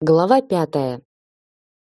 Глава пятая.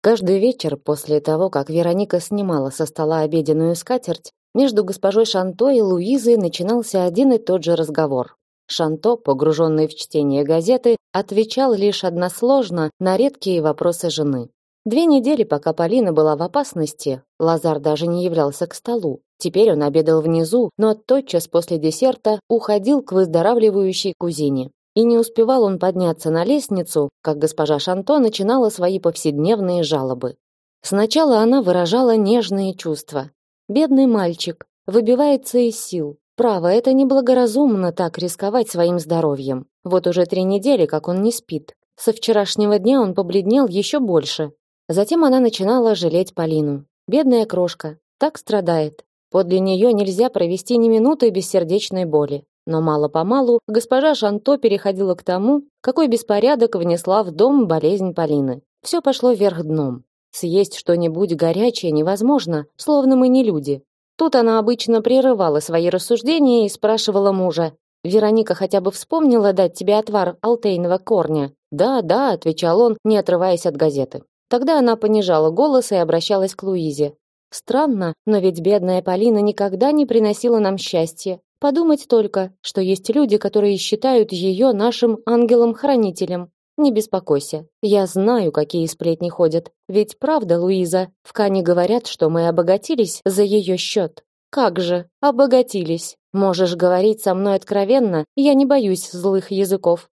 Каждый вечер после того, как Вероника снимала со стола обеденную скатерть, между госпожой Шанто и Луизой начинался один и тот же разговор. Шанто, погруженный в чтение газеты, отвечал лишь односложно на редкие вопросы жены. Две недели, пока Полина была в опасности, Лазар даже не являлся к столу. Теперь он обедал внизу, но тотчас после десерта уходил к выздоравливающей кузине. И не успевал он подняться на лестницу, как госпожа Шанто начинала свои повседневные жалобы. Сначала она выражала нежные чувства. Бедный мальчик выбивается из сил. Право, это неблагоразумно так рисковать своим здоровьем. Вот уже три недели, как он не спит. Со вчерашнего дня он побледнел еще больше. Затем она начинала жалеть Полину. Бедная крошка, так страдает. Подле нее нельзя провести ни минуты без сердечной боли. Но мало-помалу госпожа Шанто переходила к тому, какой беспорядок внесла в дом болезнь Полины. Все пошло вверх дном. Съесть что-нибудь горячее невозможно, словно мы не люди. Тут она обычно прерывала свои рассуждения и спрашивала мужа: "Вероника хотя бы вспомнила дать тебе отвар алтейного корня?" "Да, да", отвечал он, не отрываясь от газеты. Тогда она понижала голос и обращалась к Луизе. Странно, но ведь бедная Полина никогда не приносила нам счастья. Подумать только, что есть люди, которые считают ее нашим ангелом-хранителем. Не беспокойся, я знаю, какие сплетни ходят. Ведь правда, Луиза, в Кане говорят, что мы обогатились за ее счет. Как же, обогатились. Можешь говорить со мной откровенно, я не боюсь злых языков.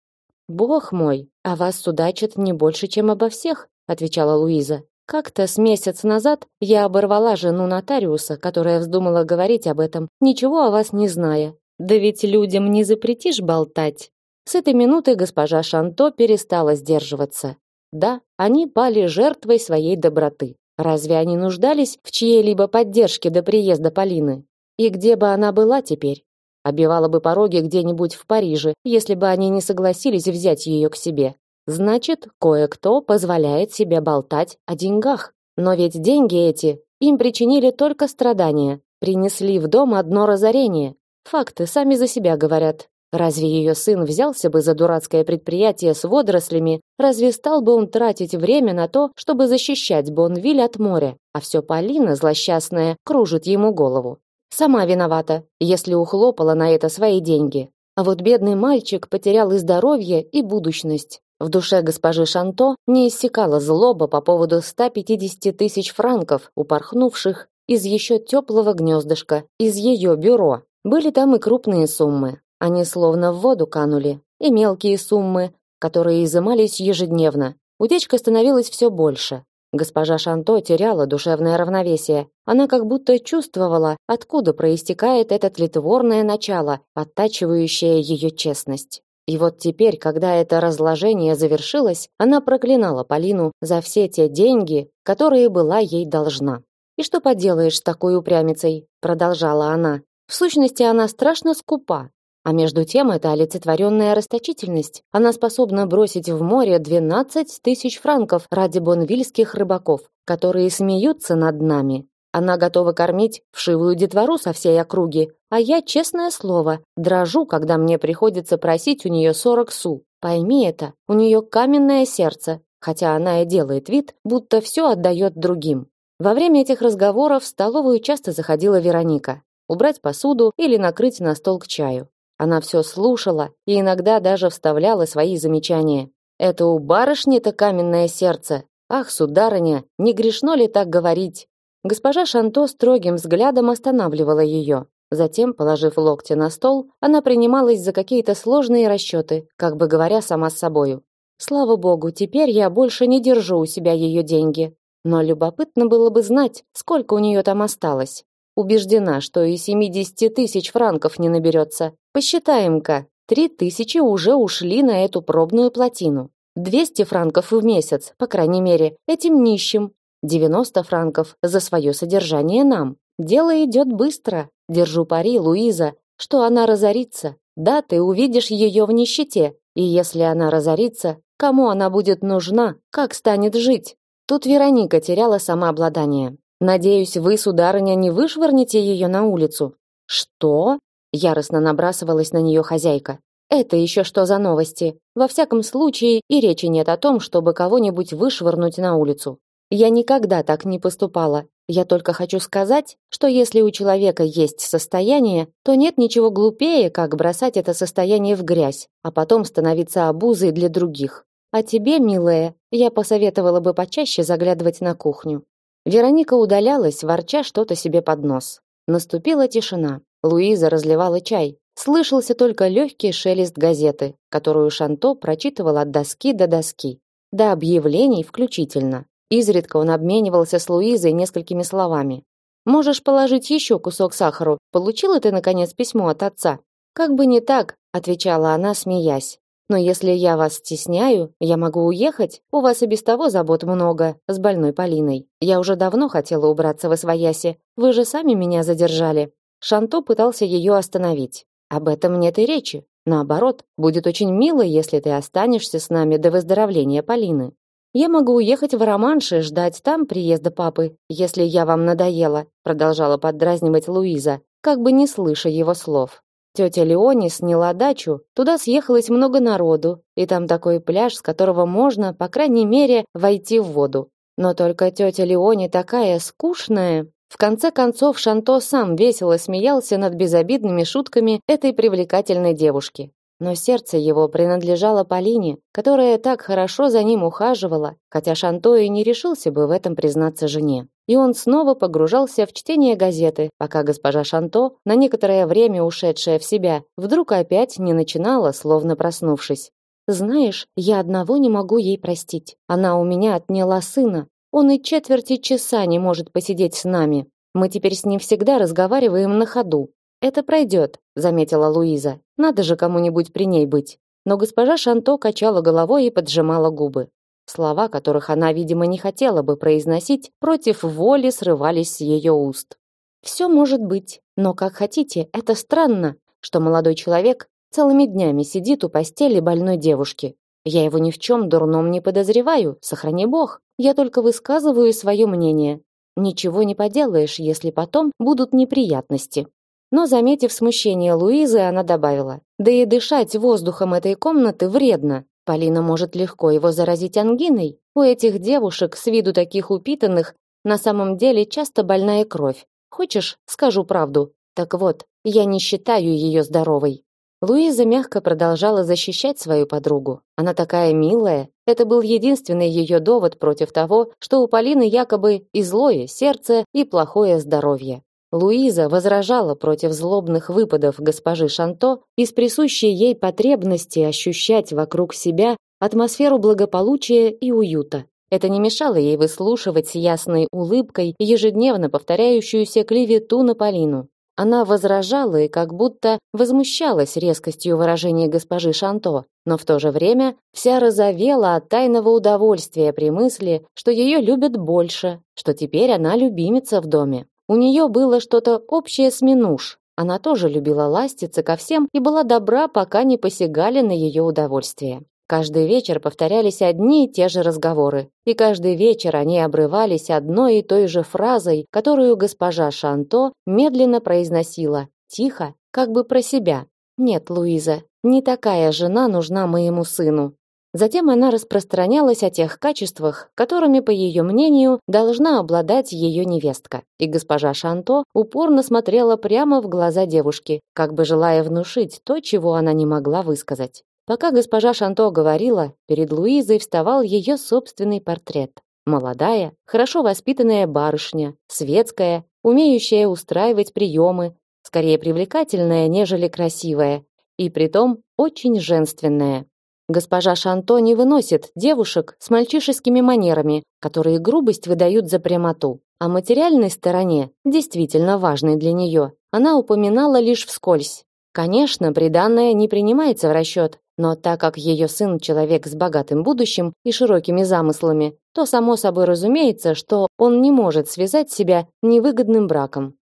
Бог мой, а вас судачат не больше, чем обо всех, отвечала Луиза. Как-то с месяц назад я оборвала жену нотариуса, которая вздумала говорить об этом, ничего о вас не зная. Да ведь людям не запретишь болтать. С этой минуты госпожа Шанто перестала сдерживаться. Да, они пали жертвой своей доброты. Разве они нуждались в чьей-либо поддержке до приезда Полины? И где бы она была теперь? Обивала бы пороги где-нибудь в Париже, если бы они не согласились взять ее к себе. Значит, кое-кто позволяет себе болтать о деньгах. Но ведь деньги эти им причинили только страдания, принесли в дом одно разорение. Факты сами за себя говорят. Разве ее сын взялся бы за дурацкое предприятие с водорослями? Разве стал бы он тратить время на то, чтобы защищать Бонвиль от моря? А все Полина, злосчастная, кружит ему голову. Сама виновата, если ухлопала на это свои деньги. А вот бедный мальчик потерял и здоровье, и будущность. В душе госпожи Шанто не иссякала злоба по поводу 150 тысяч франков, упорхнувших из еще теплого гнездышка, из ее бюро. Были там и крупные суммы. Они словно в воду канули. И мелкие суммы, которые изымались ежедневно. Утечка становилась все больше. Госпожа Шанто теряла душевное равновесие. Она как будто чувствовала, откуда проистекает это тлетворное начало, оттачивающее ее честность. И вот теперь, когда это разложение завершилось, она проклинала Полину за все те деньги, которые была ей должна. И что поделаешь с такой упрямицей, продолжала она. В сущности, она страшно скупа, а между тем это олицетворенная расточительность. Она способна бросить в море 12 тысяч франков ради бонвильских рыбаков, которые смеются над нами. Она готова кормить вшивую детвору со всей округи, а я, честное слово, дрожу, когда мне приходится просить у нее сорок су. Пойми это, у нее каменное сердце, хотя она и делает вид, будто все отдает другим. Во время этих разговоров в столовую часто заходила Вероника. Убрать посуду или накрыть на стол к чаю. Она все слушала и иногда даже вставляла свои замечания. Это у барышни-то каменное сердце. Ах, сударыня, не грешно ли так говорить? Госпожа Шанто строгим взглядом останавливала ее. Затем, положив локти на стол, она принималась за какие-то сложные расчеты, как бы говоря сама с собою. Слава богу, теперь я больше не держу у себя ее деньги. Но любопытно было бы знать, сколько у нее там осталось. Убеждена, что и 70 тысяч франков не наберется. Посчитаем-ка. Три тысячи уже ушли на эту пробную плотину. 200 франков в месяц, по крайней мере, этим нищим, 90 франков за свое содержание нам. Дело идет быстро. Держу пари, Луиза, что она разорится. Да, ты увидишь ее в нищете. И если она разорится, кому она будет нужна, как станет жить? Тут Вероника теряла самообладание. Надеюсь, вы, сударыня, не вышвырнете ее на улицу. Что? Яростно набрасывалась на нее хозяйка. Это еще что за новости? Во всяком случае, и речи нет о том, чтобы кого-нибудь вышвырнуть на улицу. Я никогда так не поступала. Я только хочу сказать, что если у человека есть состояние, то нет ничего глупее, как бросать это состояние в грязь, а потом становиться обузой для других. А тебе, милая, я посоветовала бы почаще заглядывать на кухню. Вероника удалялась, ворча что-то себе под нос. Наступила тишина. Луиза разливала чай. Слышался только легкий шелест газеты, которую Шанто прочитывал от доски до доски, до объявлений включительно. Изредка он обменивался с Луизой несколькими словами. «Можешь положить еще кусок сахару. Получила ты, наконец, письмо от отца?» «Как бы не так», — отвечала она, смеясь. «Но если я вас стесняю, я могу уехать. У вас и без того забот много с больной Полиной. Я уже давно хотела убраться в Освояси. Вы же сами меня задержали». Шанто пытался ее остановить. «Об этом нет и речи. Наоборот, будет очень мило, если ты останешься с нами до выздоровления Полины. Я могу уехать в Романш и ждать там приезда папы, если я вам надоела, продолжала поддразнивать Луиза, как бы не слыша его слов. Тетя Леони сняла дачу, туда съехалось много народу, и там такой пляж, с которого можно, по крайней мере, войти в воду. Но только тетя Леони такая скучная. В конце концов Шанто сам весело смеялся над безобидными шутками этой привлекательной девушки но сердце его принадлежало Полине, которая так хорошо за ним ухаживала, хотя Шанто и не решился бы в этом признаться жене. И он снова погружался в чтение газеты, пока госпожа Шанто, на некоторое время ушедшая в себя, вдруг опять не начинала, словно проснувшись. «Знаешь, я одного не могу ей простить. Она у меня отняла сына. Он и четверти часа не может посидеть с нами. Мы теперь с ним всегда разговариваем на ходу. Это пройдет, заметила Луиза. Надо же кому-нибудь при ней быть. Но госпожа Шанто качала головой и поджимала губы. Слова, которых она, видимо, не хотела бы произносить, против воли срывались с ее уст. Все может быть, но как хотите, это странно, что молодой человек целыми днями сидит у постели больной девушки. Я его ни в чем дурном не подозреваю, сохрани бог. Я только высказываю свое мнение. Ничего не поделаешь, если потом будут неприятности. Но, заметив смущение Луизы, она добавила: "Да и дышать воздухом этой комнаты вредно. Полина может легко его заразить ангиной. У этих девушек с виду таких упитанных на самом деле часто больная кровь. Хочешь, скажу правду? Так вот, я не считаю ее здоровой". Луиза мягко продолжала защищать свою подругу. Она такая милая. Это был единственный ее довод против того, что у Полины якобы и злое сердце, и плохое здоровье. Луиза возражала против злобных выпадов госпожи Шанто из присущей ей потребности ощущать вокруг себя атмосферу благополучия и уюта. Это не мешало ей выслушивать с ясной улыбкой ежедневно повторяющуюся клевету на Полину. Она возражала и как будто возмущалась резкостью выражения госпожи Шанто, но в то же время вся розовела от тайного удовольствия при мысли, что ее любят больше, что теперь она любимица в доме. У нее было что-то общее с Минуш. Она тоже любила ластиться ко всем и была добра, пока не посягали на ее удовольствие. Каждый вечер повторялись одни и те же разговоры, и каждый вечер они обрывались одной и той же фразой, которую госпожа Шанто медленно произносила, тихо, как бы про себя. «Нет, Луиза, не такая жена нужна моему сыну. Затем она распространялась о тех качествах, которыми, по ее мнению, должна обладать ее невестка. И госпожа Шанто упорно смотрела прямо в глаза девушки, как бы желая внушить то, чего она не могла высказать. Пока госпожа Шанто говорила, перед Луизой вставал ее собственный портрет. Молодая, хорошо воспитанная барышня, светская, умеющая устраивать приемы, скорее привлекательная, нежели красивая, и притом очень женственная. Госпожа Шанто не выносит девушек с мальчишескими манерами, которые грубость выдают за прямоту. О материальной стороне, действительно важной для нее, она упоминала лишь вскользь. Конечно, приданное не принимается в расчет, но так как ее сын человек с богатым будущим и широкими замыслами, то само собой разумеется, что он не может связать себя невыгодным браком.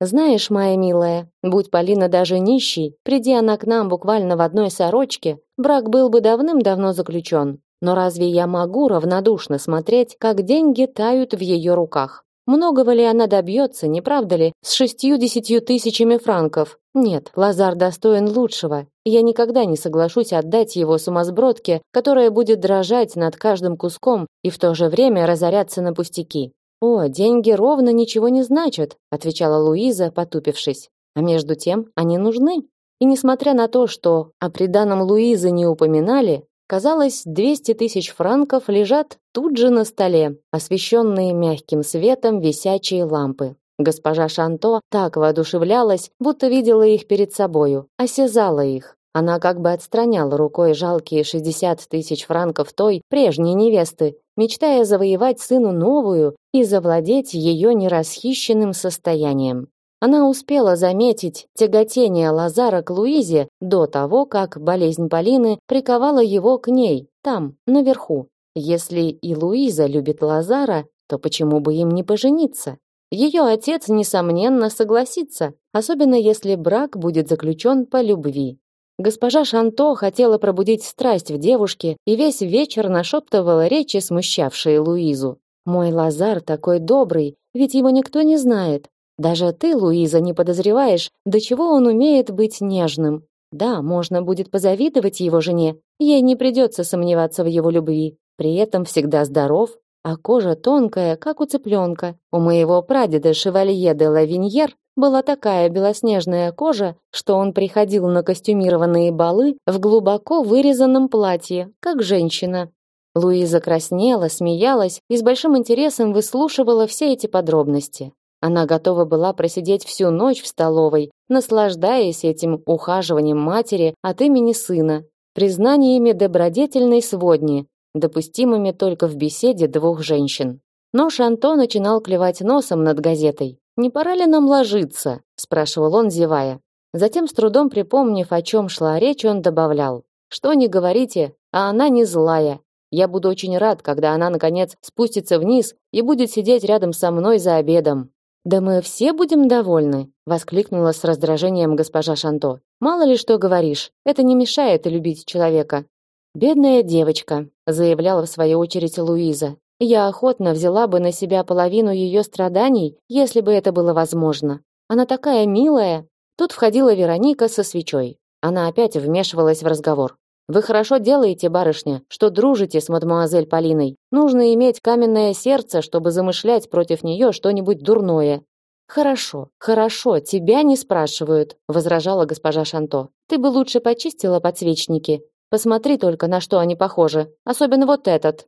Знаешь, моя милая, будь Полина даже нищей, приди она к нам буквально в одной сорочке, брак был бы давным-давно заключен. Но разве я могу равнодушно смотреть, как деньги тают в ее руках? Многого ли она добьется, не правда ли, с шестью-десятью тысячами франков? Нет, Лазар достоин лучшего. Я никогда не соглашусь отдать его сумасбродке, которая будет дрожать над каждым куском и в то же время разоряться на пустяки. О, деньги ровно ничего не значат, отвечала Луиза, потупившись. А между тем, они нужны. И несмотря на то, что о приданом Луизы не упоминали, казалось, 200 тысяч франков лежат тут же на столе, освещенные мягким светом висячие лампы. Госпожа Шанто так воодушевлялась, будто видела их перед собою, осязала их. Она как бы отстраняла рукой жалкие 60 тысяч франков той, прежней невесты, мечтая завоевать сыну новую и завладеть ее нерасхищенным состоянием. Она успела заметить тяготение Лазара к Луизе до того, как болезнь Полины приковала его к ней, там, наверху. Если и Луиза любит Лазара, то почему бы им не пожениться? Ее отец, несомненно, согласится, особенно если брак будет заключен по любви. Госпожа Шанто хотела пробудить страсть в девушке и весь вечер нашептывала речи, смущавшие Луизу. «Мой Лазар такой добрый, ведь его никто не знает. Даже ты, Луиза, не подозреваешь, до чего он умеет быть нежным. Да, можно будет позавидовать его жене, ей не придется сомневаться в его любви. При этом всегда здоров, а кожа тонкая, как у цыпленка. У моего прадеда Шевалье де Лавиньер была такая белоснежная кожа, что он приходил на костюмированные балы в глубоко вырезанном платье, как женщина. Луиза краснела, смеялась и с большим интересом выслушивала все эти подробности. Она готова была просидеть всю ночь в столовой, наслаждаясь этим ухаживанием матери от имени сына, признаниями добродетельной сводни, допустимыми только в беседе двух женщин. Но Шанто начинал клевать носом над газетой. «Не пора ли нам ложиться?» – спрашивал он, зевая. Затем, с трудом припомнив, о чем шла речь, он добавлял. «Что не говорите, а она не злая. Я буду очень рад, когда она, наконец, спустится вниз и будет сидеть рядом со мной за обедом. Да мы все будем довольны, воскликнула с раздражением госпожа Шанто. Мало ли что говоришь, это не мешает любить человека. Бедная девочка, заявляла в свою очередь Луиза. Я охотно взяла бы на себя половину ее страданий, если бы это было возможно. Она такая милая. Тут входила Вероника со свечой. Она опять вмешивалась в разговор. Вы хорошо делаете, барышня, что дружите с мадемуазель Полиной. Нужно иметь каменное сердце, чтобы замышлять против нее что-нибудь дурное. Хорошо, хорошо, тебя не спрашивают, возражала госпожа Шанто. Ты бы лучше почистила подсвечники. Посмотри только, на что они похожи, особенно вот этот.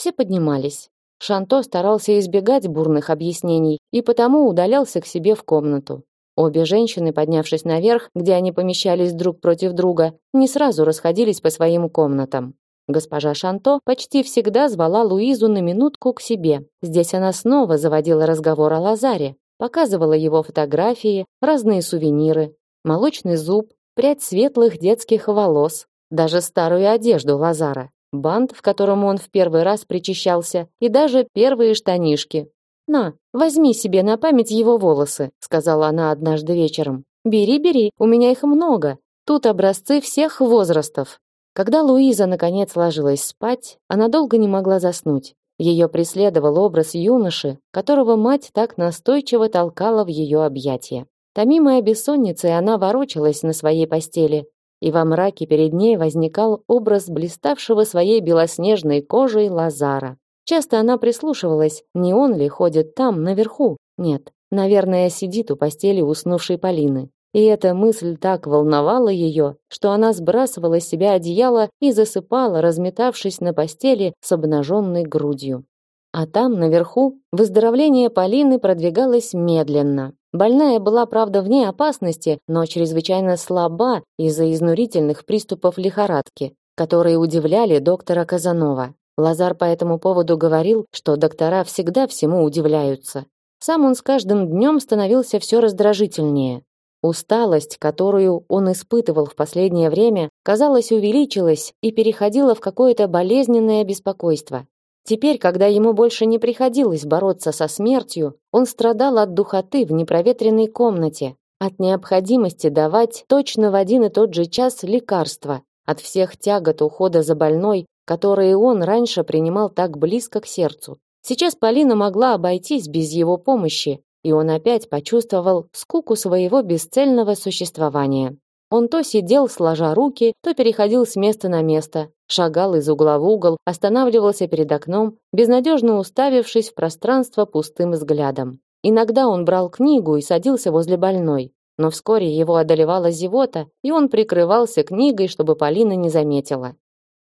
Все поднимались. Шанто старался избегать бурных объяснений и потому удалялся к себе в комнату. Обе женщины, поднявшись наверх, где они помещались друг против друга, не сразу расходились по своим комнатам. Госпожа Шанто почти всегда звала Луизу на минутку к себе. Здесь она снова заводила разговор о Лазаре, показывала его фотографии, разные сувениры, молочный зуб, прядь светлых детских волос, даже старую одежду Лазара, бант, в котором он в первый раз причащался, и даже первые штанишки, «На, возьми себе на память его волосы», сказала она однажды вечером. «Бери, бери, у меня их много. Тут образцы всех возрастов». Когда Луиза наконец ложилась спать, она долго не могла заснуть. Ее преследовал образ юноши, которого мать так настойчиво толкала в ее объятия. Томимая бессонницей, она ворочалась на своей постели, и во мраке перед ней возникал образ блиставшего своей белоснежной кожей Лазара. Часто она прислушивалась, не он ли ходит там, наверху. Нет, наверное, сидит у постели уснувшей Полины. И эта мысль так волновала ее, что она сбрасывала с себя одеяло и засыпала, разметавшись на постели с обнаженной грудью. А там, наверху, выздоровление Полины продвигалось медленно. Больная была, правда, вне опасности, но чрезвычайно слаба из-за изнурительных приступов лихорадки, которые удивляли доктора Казанова. Лазар по этому поводу говорил, что доктора всегда всему удивляются. Сам он с каждым днем становился все раздражительнее. Усталость, которую он испытывал в последнее время, казалось, увеличилась и переходила в какое-то болезненное беспокойство. Теперь, когда ему больше не приходилось бороться со смертью, он страдал от духоты в непроветренной комнате, от необходимости давать точно в один и тот же час лекарства, от всех тягот ухода за больной, которые он раньше принимал так близко к сердцу. Сейчас Полина могла обойтись без его помощи, и он опять почувствовал скуку своего бесцельного существования. Он то сидел, сложа руки, то переходил с места на место, шагал из угла в угол, останавливался перед окном, безнадежно уставившись в пространство пустым взглядом. Иногда он брал книгу и садился возле больной, но вскоре его одолевала зевота, и он прикрывался книгой, чтобы Полина не заметила.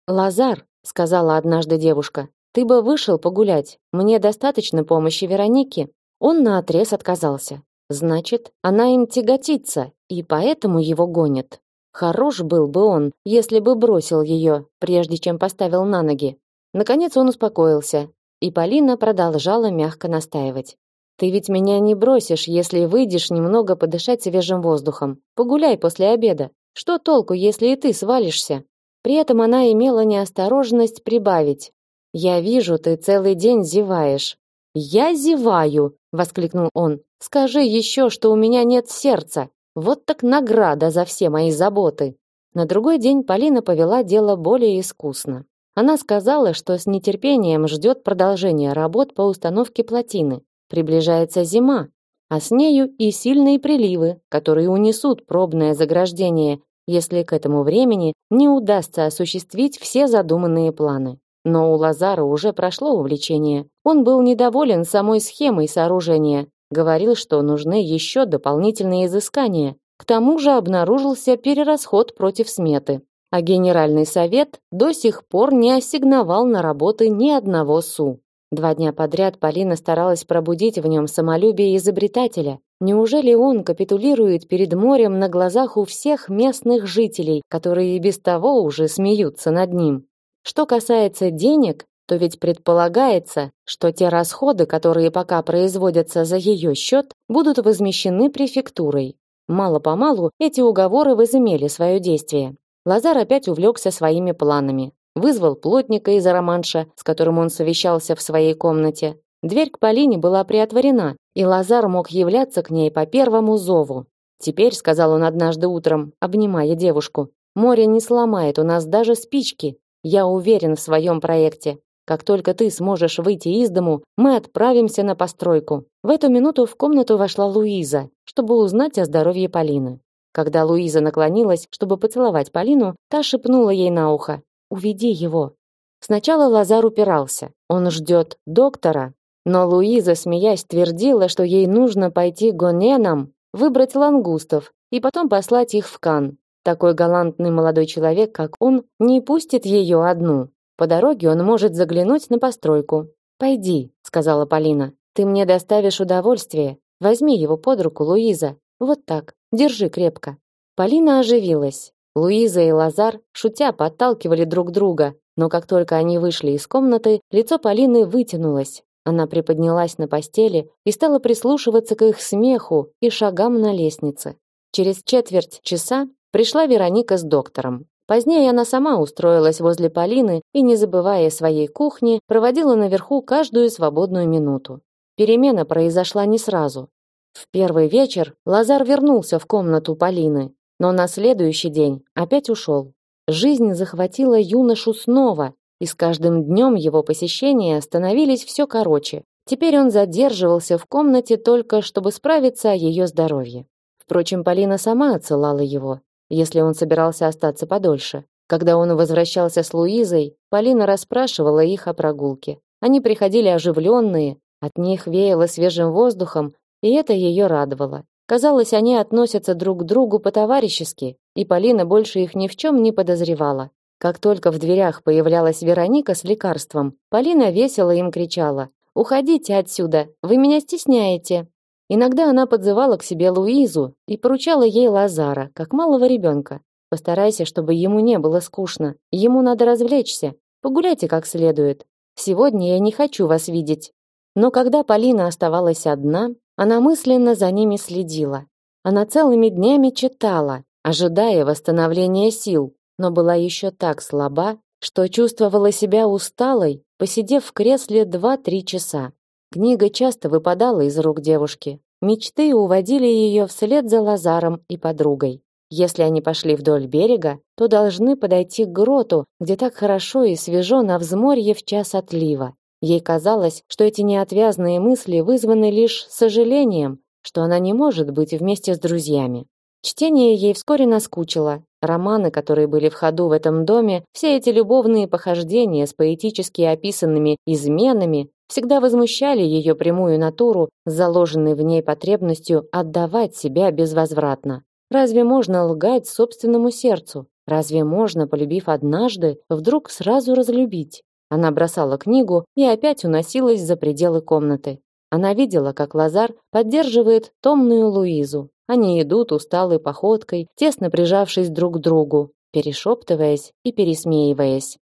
«Лазар», — сказала однажды девушка, — «ты бы вышел погулять, мне достаточно помощи Вероники». Он наотрез отказался. Значит, она им тяготится, и поэтому его гонит. Хорош был бы он, если бы бросил ее, прежде чем поставил на ноги. Наконец он успокоился, и Полина продолжала мягко настаивать. Ты ведь меня не бросишь, если выйдешь немного подышать свежим воздухом. Погуляй после обеда. Что толку, если и ты свалишься? При этом она имела неосторожность прибавить: "Я вижу, ты целый день зеваешь". "Я зеваю", воскликнул он. "Скажи еще, что у меня нет сердца. Вот так награда за все мои заботы". На другой день Полина повела дело более искусно. Она сказала, что с нетерпением ждет продолжения работ по установке плотины. Приближается зима, а с нею и сильные приливы, которые унесут пробное заграждение, если к этому времени не удастся осуществить все задуманные планы. Но у Лазара уже прошло увлечение. Он был недоволен самой схемой сооружения, говорил, что нужны еще дополнительные изыскания. К тому же обнаружился перерасход против сметы. А Генеральный совет до сих пор не ассигновал на работы ни одного СУ. Два дня подряд Полина старалась пробудить в нем самолюбие изобретателя. Неужели он капитулирует перед морем на глазах у всех местных жителей, которые и без того уже смеются над ним? Что касается денег, то ведь предполагается, что те расходы, которые пока производятся за ее счет, будут возмещены префектурой. Мало-помалу эти уговоры возымели свое действие. Лазар опять увлекся своими планами вызвал плотника из романша, с которым он совещался в своей комнате. Дверь к Полине была приотворена, и Лазар мог являться к ней по первому зову. Теперь, сказал он однажды утром, обнимая девушку, море не сломает у нас даже спички. Я уверен в своем проекте. Как только ты сможешь выйти из дому, мы отправимся на постройку. В эту минуту в комнату вошла Луиза, чтобы узнать о здоровье Полины. Когда Луиза наклонилась, чтобы поцеловать Полину, та шепнула ей на ухо: Уведи его. Сначала Лазар упирался. Он ждет доктора, но Луиза, смеясь, твердила, что ей нужно пойти к гоненам, выбрать лангустов и потом послать их в Кан. Такой галантный молодой человек, как он, не пустит ее одну. По дороге он может заглянуть на постройку. "Пойди", сказала Полина. "Ты мне доставишь удовольствие. Возьми его под руку, Луиза. Вот так. Держи крепко". Полина оживилась. Луиза и Лазар, шутя, подталкивали друг друга, но как только они вышли из комнаты, лицо Полины вытянулось. Она приподнялась на постели и стала прислушиваться к их смеху и шагам на лестнице. Через четверть часа пришла Вероника с доктором. Позднее она сама устроилась возле Полины и, не забывая своей кухни, проводила наверху каждую свободную минуту. Перемена произошла не сразу. В первый вечер Лазар вернулся в комнату Полины, но на следующий день опять ушел. Жизнь захватила юношу снова, и с каждым днем его посещения становились все короче. Теперь он задерживался в комнате только, чтобы справиться о ее здоровье. Впрочем, Полина сама отсылала его, если он собирался остаться подольше. Когда он возвращался с Луизой, Полина расспрашивала их о прогулке. Они приходили оживленные, от них веяло свежим воздухом, и это ее радовало. Казалось, они относятся друг к другу по-товарищески, и Полина больше их ни в чем не подозревала. Как только в дверях появлялась Вероника с лекарством, Полина весело им кричала: "Уходите отсюда, вы меня стесняете". Иногда она подзывала к себе Луизу и поручала ей Лазара, как малого ребенка. Постарайся, чтобы ему не было скучно. Ему надо развлечься. Погуляйте как следует. Сегодня я не хочу вас видеть. Но когда Полина оставалась одна, она мысленно за ними следила. Она целыми днями читала, ожидая восстановления сил, но была еще так слаба, что чувствовала себя усталой, посидев в кресле 2-3 часа. Книга часто выпадала из рук девушки. Мечты уводили ее вслед за Лазаром и подругой. Если они пошли вдоль берега, то должны подойти к гроту, где так хорошо и свежо на взморье в час отлива. Ей казалось, что эти неотвязные мысли вызваны лишь сожалением, что она не может быть вместе с друзьями. Чтение ей вскоре наскучило. Романы, которые были в ходу в этом доме, все эти любовные похождения с поэтически описанными изменами, всегда возмущали ее прямую натуру, заложенной в ней потребностью отдавать себя безвозвратно. Разве можно лгать собственному сердцу? Разве можно, полюбив однажды, вдруг сразу разлюбить? Она бросала книгу и опять уносилась за пределы комнаты. Она видела, как Лазар поддерживает томную Луизу. Они идут усталой походкой, тесно прижавшись друг к другу, перешептываясь и пересмеиваясь.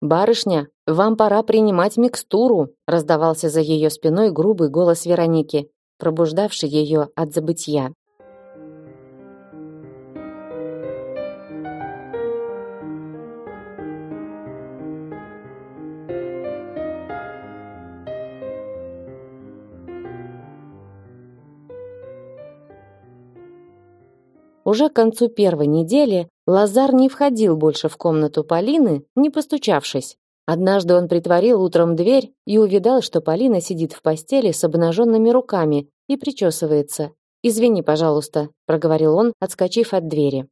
«Барышня, вам пора принимать микстуру», раздавался за ее спиной грубый голос Вероники, пробуждавший ее от забытья. Уже к концу первой недели Лазар не входил больше в комнату Полины, не постучавшись. Однажды он притворил утром дверь и увидал, что Полина сидит в постели с обнаженными руками и причесывается. «Извини, пожалуйста», — проговорил он, отскочив от двери.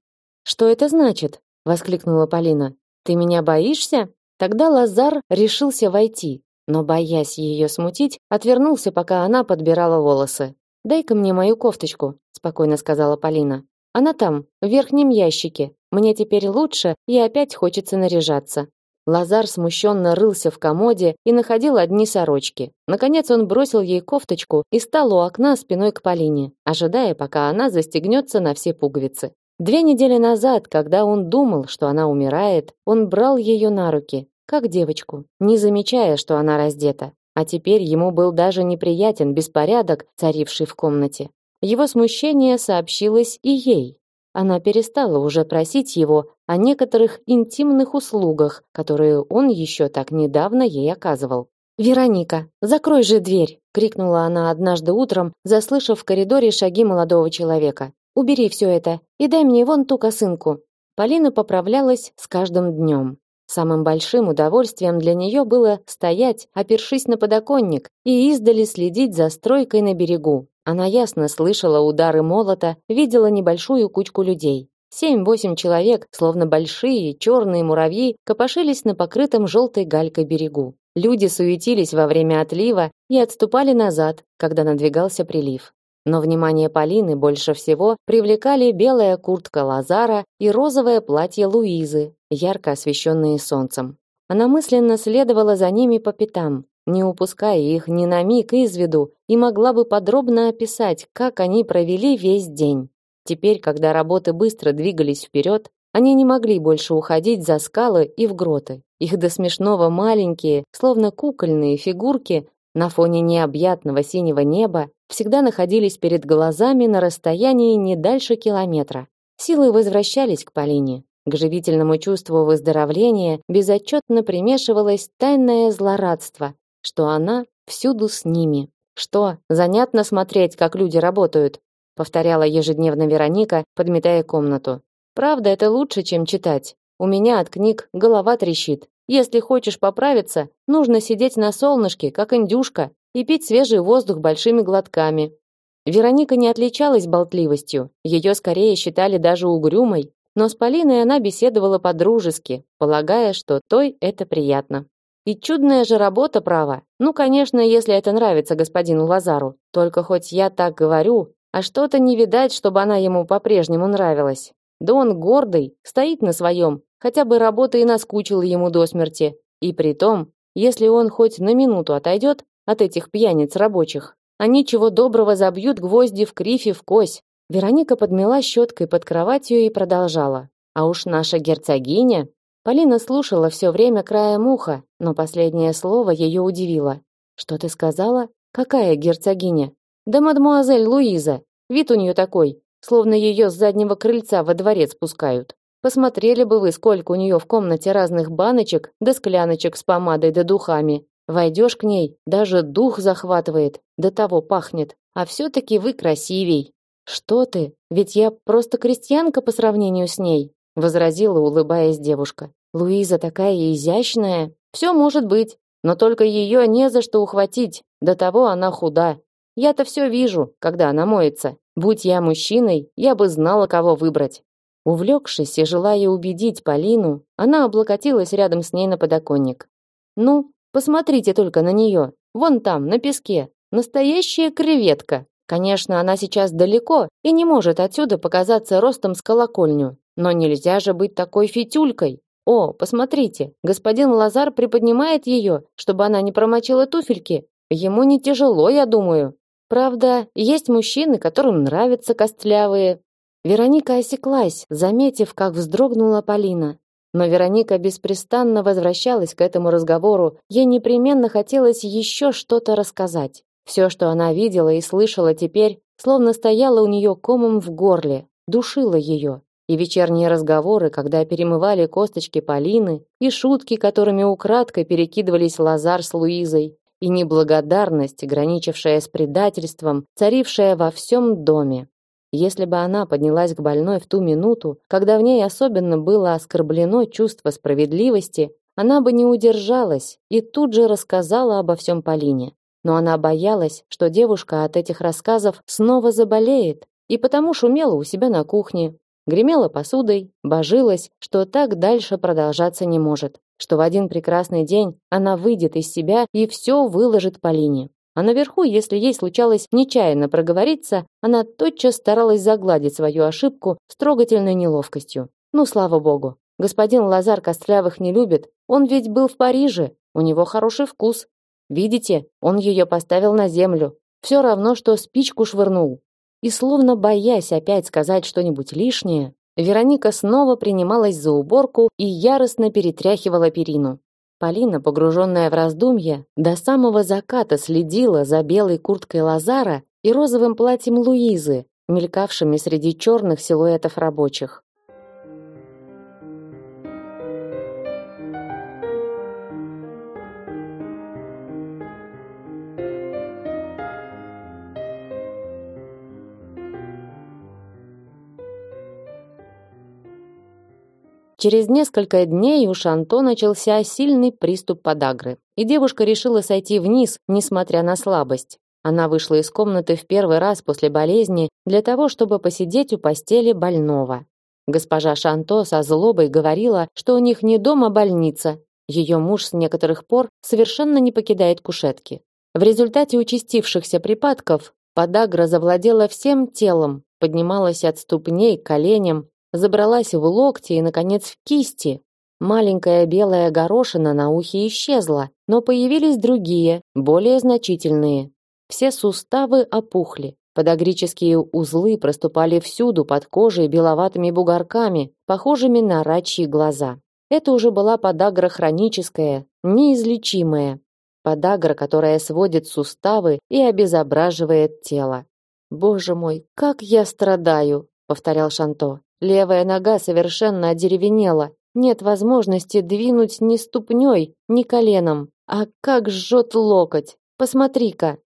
«Что это значит?» — воскликнула Полина. «Ты меня боишься?» Тогда Лазар решился войти, но, боясь ее смутить, отвернулся, пока она подбирала волосы. «Дай-ка мне мою кофточку», — спокойно сказала Полина. Она там, в верхнем ящике. Мне теперь лучше, и опять хочется наряжаться. Лазар смущенно рылся в комоде и находил одни сорочки. Наконец он бросил ей кофточку и стал у окна спиной к Полине, ожидая, пока она застегнется на все пуговицы. Две недели назад, когда он думал, что она умирает, он брал ее на руки, как девочку, не замечая, что она раздета. А теперь ему был даже неприятен беспорядок, царивший в комнате. Его смущение сообщилось и ей. Она перестала уже просить его о некоторых интимных услугах, которые он еще так недавно ей оказывал. «Вероника, закрой же дверь!» — крикнула она однажды утром, заслышав в коридоре шаги молодого человека. «Убери все это и дай мне вон ту косынку». Полина поправлялась с каждым днем. Самым большим удовольствием для нее было стоять, опершись на подоконник, и издали следить за стройкой на берегу. Она ясно слышала удары молота, видела небольшую кучку людей. Семь-восемь человек, словно большие черные муравьи, копошились на покрытом желтой галькой берегу. Люди суетились во время отлива и отступали назад, когда надвигался прилив. Но внимание Полины больше всего привлекали белая куртка Лазара и розовое платье Луизы, ярко освещенные солнцем. Она мысленно следовала за ними по пятам, не упуская их ни на миг из виду, и могла бы подробно описать, как они провели весь день. Теперь, когда работы быстро двигались вперед, они не могли больше уходить за скалы и в гроты. Их до смешного маленькие, словно кукольные фигурки на фоне необъятного синего неба всегда находились перед глазами на расстоянии не дальше километра. Силы возвращались к Полине. К живительному чувству выздоровления безотчетно примешивалось тайное злорадство, что она всюду с ними. Что, занятно смотреть, как люди работают, повторяла ежедневно Вероника, подметая комнату. Правда, это лучше, чем читать. У меня от книг голова трещит. Если хочешь поправиться, нужно сидеть на солнышке, как индюшка, и пить свежий воздух большими глотками. Вероника не отличалась болтливостью, ее скорее считали даже угрюмой, но с Полиной она беседовала по-дружески, полагая, что той это приятно. И чудная же работа, право. Ну, конечно, если это нравится господину Лазару. Только хоть я так говорю, а что-то не видать, чтобы она ему по-прежнему нравилась. Да он гордый, стоит на своем, хотя бы работа и наскучила ему до смерти. И при том, если он хоть на минуту отойдет от этих пьяниц рабочих, они чего доброго забьют гвозди в кривь и в кось. Вероника подмела щеткой под кроватью и продолжала. А уж наша герцогиня Полина слушала все время краем уха, но последнее слово ее удивило. Что ты сказала? Какая герцогиня? Да мадмуазель Луиза. Вид у нее такой, словно ее с заднего крыльца во дворец пускают. Посмотрели бы вы, сколько у нее в комнате разных баночек да скляночек с помадой да духами. Войдешь к ней, даже дух захватывает, до того пахнет. А все-таки вы красивей. Что ты? Ведь я просто крестьянка по сравнению с ней возразила, улыбаясь девушка. Луиза такая изящная. Все может быть. но только ее не за что ухватить, до того она худа. Я-то все вижу, когда она моется. Будь я мужчиной, я бы знала, кого выбрать. Увлекшись и желая убедить Полину, она облокотилась рядом с ней на подоконник. Ну, посмотрите только на нее. Вон там, на песке. Настоящая креветка. Конечно, она сейчас далеко и не может отсюда показаться ростом с колокольню. Но нельзя же быть такой фитюлькой. О, посмотрите, господин Лазар приподнимает ее, чтобы она не промочила туфельки. Ему не тяжело, я думаю. Правда, есть мужчины, которым нравятся костлявые, Вероника осеклась, заметив, как вздрогнула Полина. Но Вероника беспрестанно возвращалась к этому разговору. Ей непременно хотелось еще что-то рассказать. Все, что она видела и слышала теперь, словно стояло у нее комом в горле, душило ее. И вечерние разговоры, когда перемывали косточки Полины, и шутки, которыми украдкой перекидывались Лазар с Луизой, и неблагодарность, граничившая с предательством, царившая во всем доме. Если бы она поднялась к больной в ту минуту, когда в ней особенно было оскорблено чувство справедливости, она бы не удержалась и тут же рассказала обо всем Полине. Но она боялась, что девушка от этих рассказов снова заболеет, и потому шумела у себя на кухне, гремела посудой, божилась, что так дальше продолжаться не может, что в один прекрасный день она выйдет из себя и все выложит Полине. А наверху, если ей случалось нечаянно проговориться, она тотчас старалась загладить свою ошибку с трогательной неловкостью. Ну, слава богу. Господин Лазар Костлявых не любит. Он ведь был в Париже. У него хороший вкус. Видите, он ее поставил на землю. Все равно, что спичку швырнул. И словно боясь опять сказать что-нибудь лишнее, Вероника снова принималась за уборку и яростно перетряхивала перину. Полина, погруженная в раздумья, до самого заката следила за белой курткой Лазара и розовым платьем Луизы, мелькавшими среди черных силуэтов рабочих. Через несколько дней у Шанто начался сильный приступ подагры, и девушка решила сойти вниз, несмотря на слабость. Она вышла из комнаты в первый раз после болезни для того, чтобы посидеть у постели больного. Госпожа Шанто со злобой говорила, что у них не дома больница. Ее муж с некоторых пор совершенно не покидает кушетки. В результате участившихся припадков подагра завладела всем телом, поднималась от ступней к коленям, забралась в локти и, наконец, в кисти. Маленькая белая горошина на ухе исчезла, но появились другие, более значительные. Все суставы опухли. Подагрические узлы проступали всюду под кожей беловатыми бугорками, похожими на рачьи глаза. Это уже была подагра хроническая, неизлечимая. Подагра, которая сводит суставы и обезображивает тело. Боже мой, как я страдаю, повторял Шанто. Левая нога совершенно одеревенела. Нет возможности двинуть ни ступней, ни коленом. А как жжет локоть! Посмотри-ка!»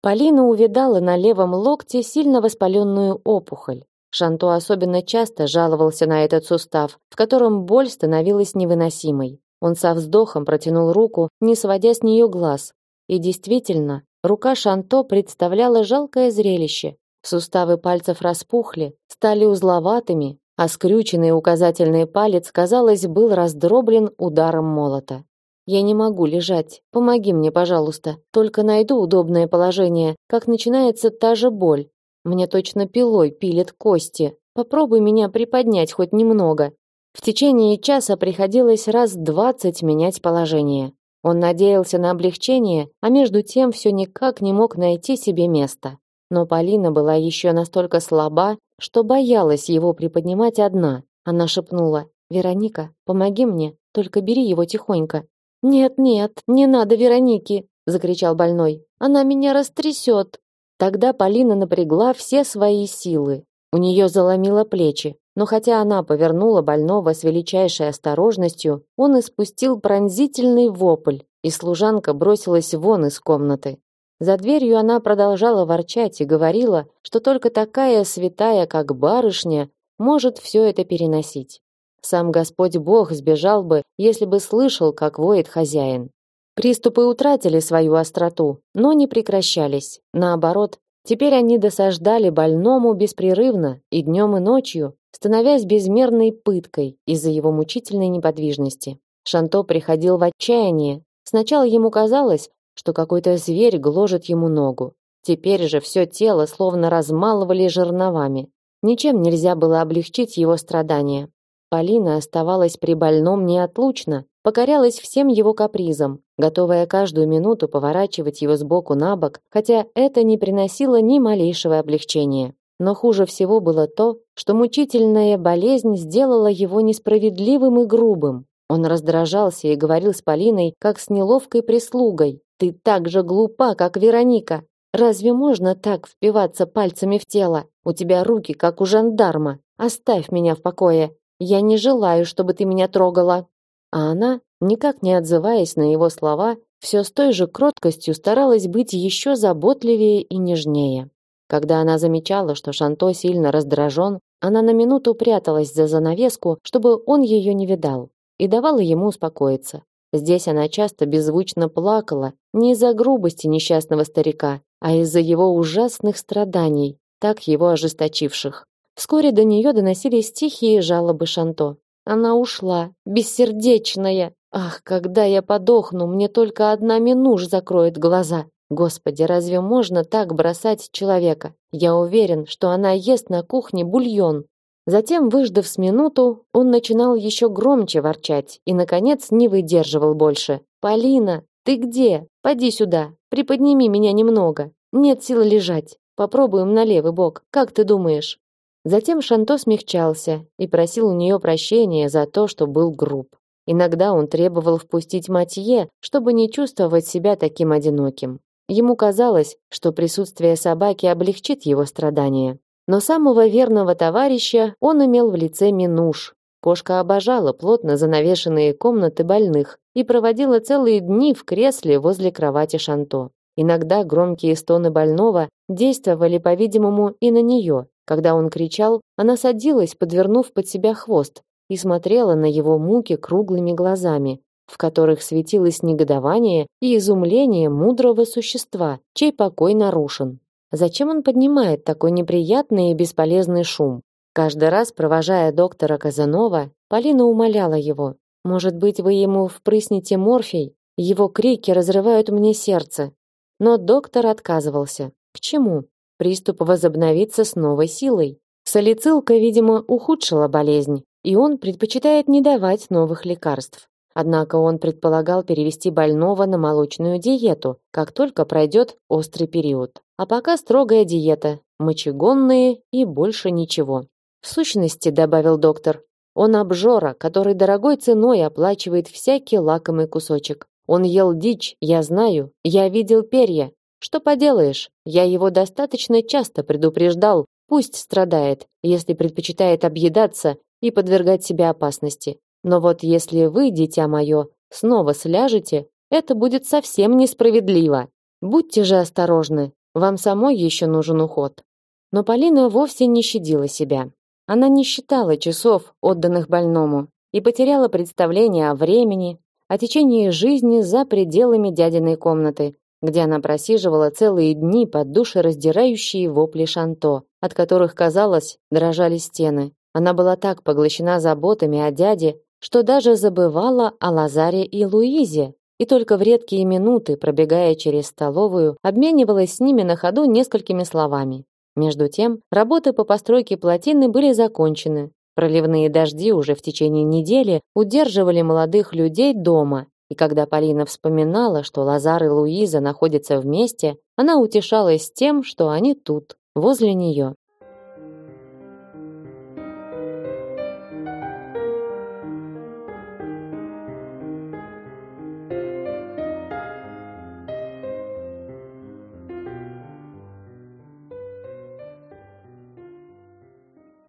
Полина увидала на левом локте сильно воспаленную опухоль. Шанто особенно часто жаловался на этот сустав, в котором боль становилась невыносимой. Он со вздохом протянул руку, не сводя с нее глаз. И действительно, рука Шанто представляла жалкое зрелище. Суставы пальцев распухли, стали узловатыми, а скрюченный указательный палец, казалось, был раздроблен ударом молота. Я не могу лежать. Помоги мне, пожалуйста. Только найду удобное положение, как начинается та же боль. Мне точно пилой пилят кости. Попробуй меня приподнять хоть немного. В течение часа приходилось раз двадцать менять положение. Он надеялся на облегчение, а между тем все никак не мог найти себе места. Но Полина была еще настолько слаба, что боялась его приподнимать одна. Она шепнула: "Вероника, помоги мне, только бери его тихонько". "Нет, нет, не надо Вероники", закричал больной. "Она меня растрясет". Тогда Полина напрягла все свои силы. У нее заломило плечи, но хотя она повернула больного с величайшей осторожностью, он испустил пронзительный вопль, и служанка бросилась вон из комнаты. За дверью она продолжала ворчать и говорила, что только такая святая, как барышня, может все это переносить. Сам Господь Бог сбежал бы, если бы слышал, как воет хозяин. Приступы утратили свою остроту, но не прекращались. Наоборот, теперь они досаждали больному беспрерывно и днем и ночью, становясь безмерной пыткой из-за его мучительной неподвижности. Шанто приходил в отчаяние. Сначала ему казалось, что какой-то зверь гложет ему ногу. Теперь же все тело словно размалывали жерновами. Ничем нельзя было облегчить его страдания. Полина оставалась при больном неотлучно, покорялась всем его капризам, готовая каждую минуту поворачивать его сбоку на бок, хотя это не приносило ни малейшего облегчения. Но хуже всего было то, что мучительная болезнь сделала его несправедливым и грубым. Он раздражался и говорил с Полиной, как с неловкой прислугой. «Ты так же глупа, как Вероника. Разве можно так впиваться пальцами в тело? У тебя руки, как у жандарма. Оставь меня в покое. Я не желаю, чтобы ты меня трогала. А она, никак не отзываясь на его слова, все с той же кроткостью старалась быть еще заботливее и нежнее. Когда она замечала, что Шанто сильно раздражен, она на минуту пряталась за занавеску, чтобы он ее не видал, и давала ему успокоиться. Здесь она часто беззвучно плакала, не из-за грубости несчастного старика, а из-за его ужасных страданий, так его ожесточивших. Вскоре до нее доносились тихие жалобы Шанто. Она ушла, бессердечная. Ах, когда я подохну, мне только одна минуш закроет глаза. Господи, разве можно так бросать человека? Я уверен, что она ест на кухне бульон. Затем, выждав с минуту, он начинал еще громче ворчать и наконец не выдерживал больше. Полина, ты где? Поди сюда, приподними меня немного. Нет сил лежать. Попробуем на левый бок. Как ты думаешь? Затем Шанто смягчался и просил у нее прощения за то, что был груб. Иногда он требовал впустить Матье, чтобы не чувствовать себя таким одиноким. Ему казалось, что присутствие собаки облегчит его страдания. Но самого верного товарища он имел в лице Минуш. Кошка обожала плотно занавешенные комнаты больных и проводила целые дни в кресле возле кровати Шанто. Иногда громкие стоны больного действовали, по-видимому, и на нее, когда он кричал, она садилась, подвернув под себя хвост, и смотрела на его муки круглыми глазами, в которых светилось негодование и изумление мудрого существа, чей покой нарушен. Зачем он поднимает такой неприятный и бесполезный шум? Каждый раз, провожая доктора Казанова, Полина умоляла его: "Может быть, вы ему впрыснете морфий? Его крики разрывают мне сердце". Но доктор отказывался. К чему? Приступ возобновится с новой силой. Салицилка, видимо, ухудшила болезнь, и он предпочитает не давать новых лекарств. Однако он предполагал перевести больного на молочную диету, как только пройдет острый период. А пока строгая диета, мочегонные и больше ничего. В сущности, добавил доктор, он обжора, который дорогой ценой оплачивает всякий лакомый кусочек. Он ел дичь, я знаю, я видел перья, что поделаешь, я его достаточно часто предупреждал, пусть страдает, если предпочитает объедаться и подвергать себя опасности. Но вот если вы, дитя мое, снова сляжете, это будет совсем несправедливо. Будьте же осторожны, вам самой еще нужен уход. Но Полина вовсе не щадила себя. Она не считала часов, отданных больному, и потеряла представление о времени, о течении жизни за пределами дядиной комнаты, где она просиживала целые дни под душераздирающие вопли Шанто, от которых, казалось, дрожали стены. Она была так поглощена заботами о дяде, что даже забывала о Лазаре и Луизе, и только в редкие минуты, пробегая через столовую, обменивалась с ними на ходу несколькими словами. Между тем, работы по постройке плотины были закончены. Проливные дожди уже в течение недели удерживали молодых людей дома, и когда Полина вспоминала, что Лазар и Луиза находятся вместе, она утешалась тем, что они тут, возле нее.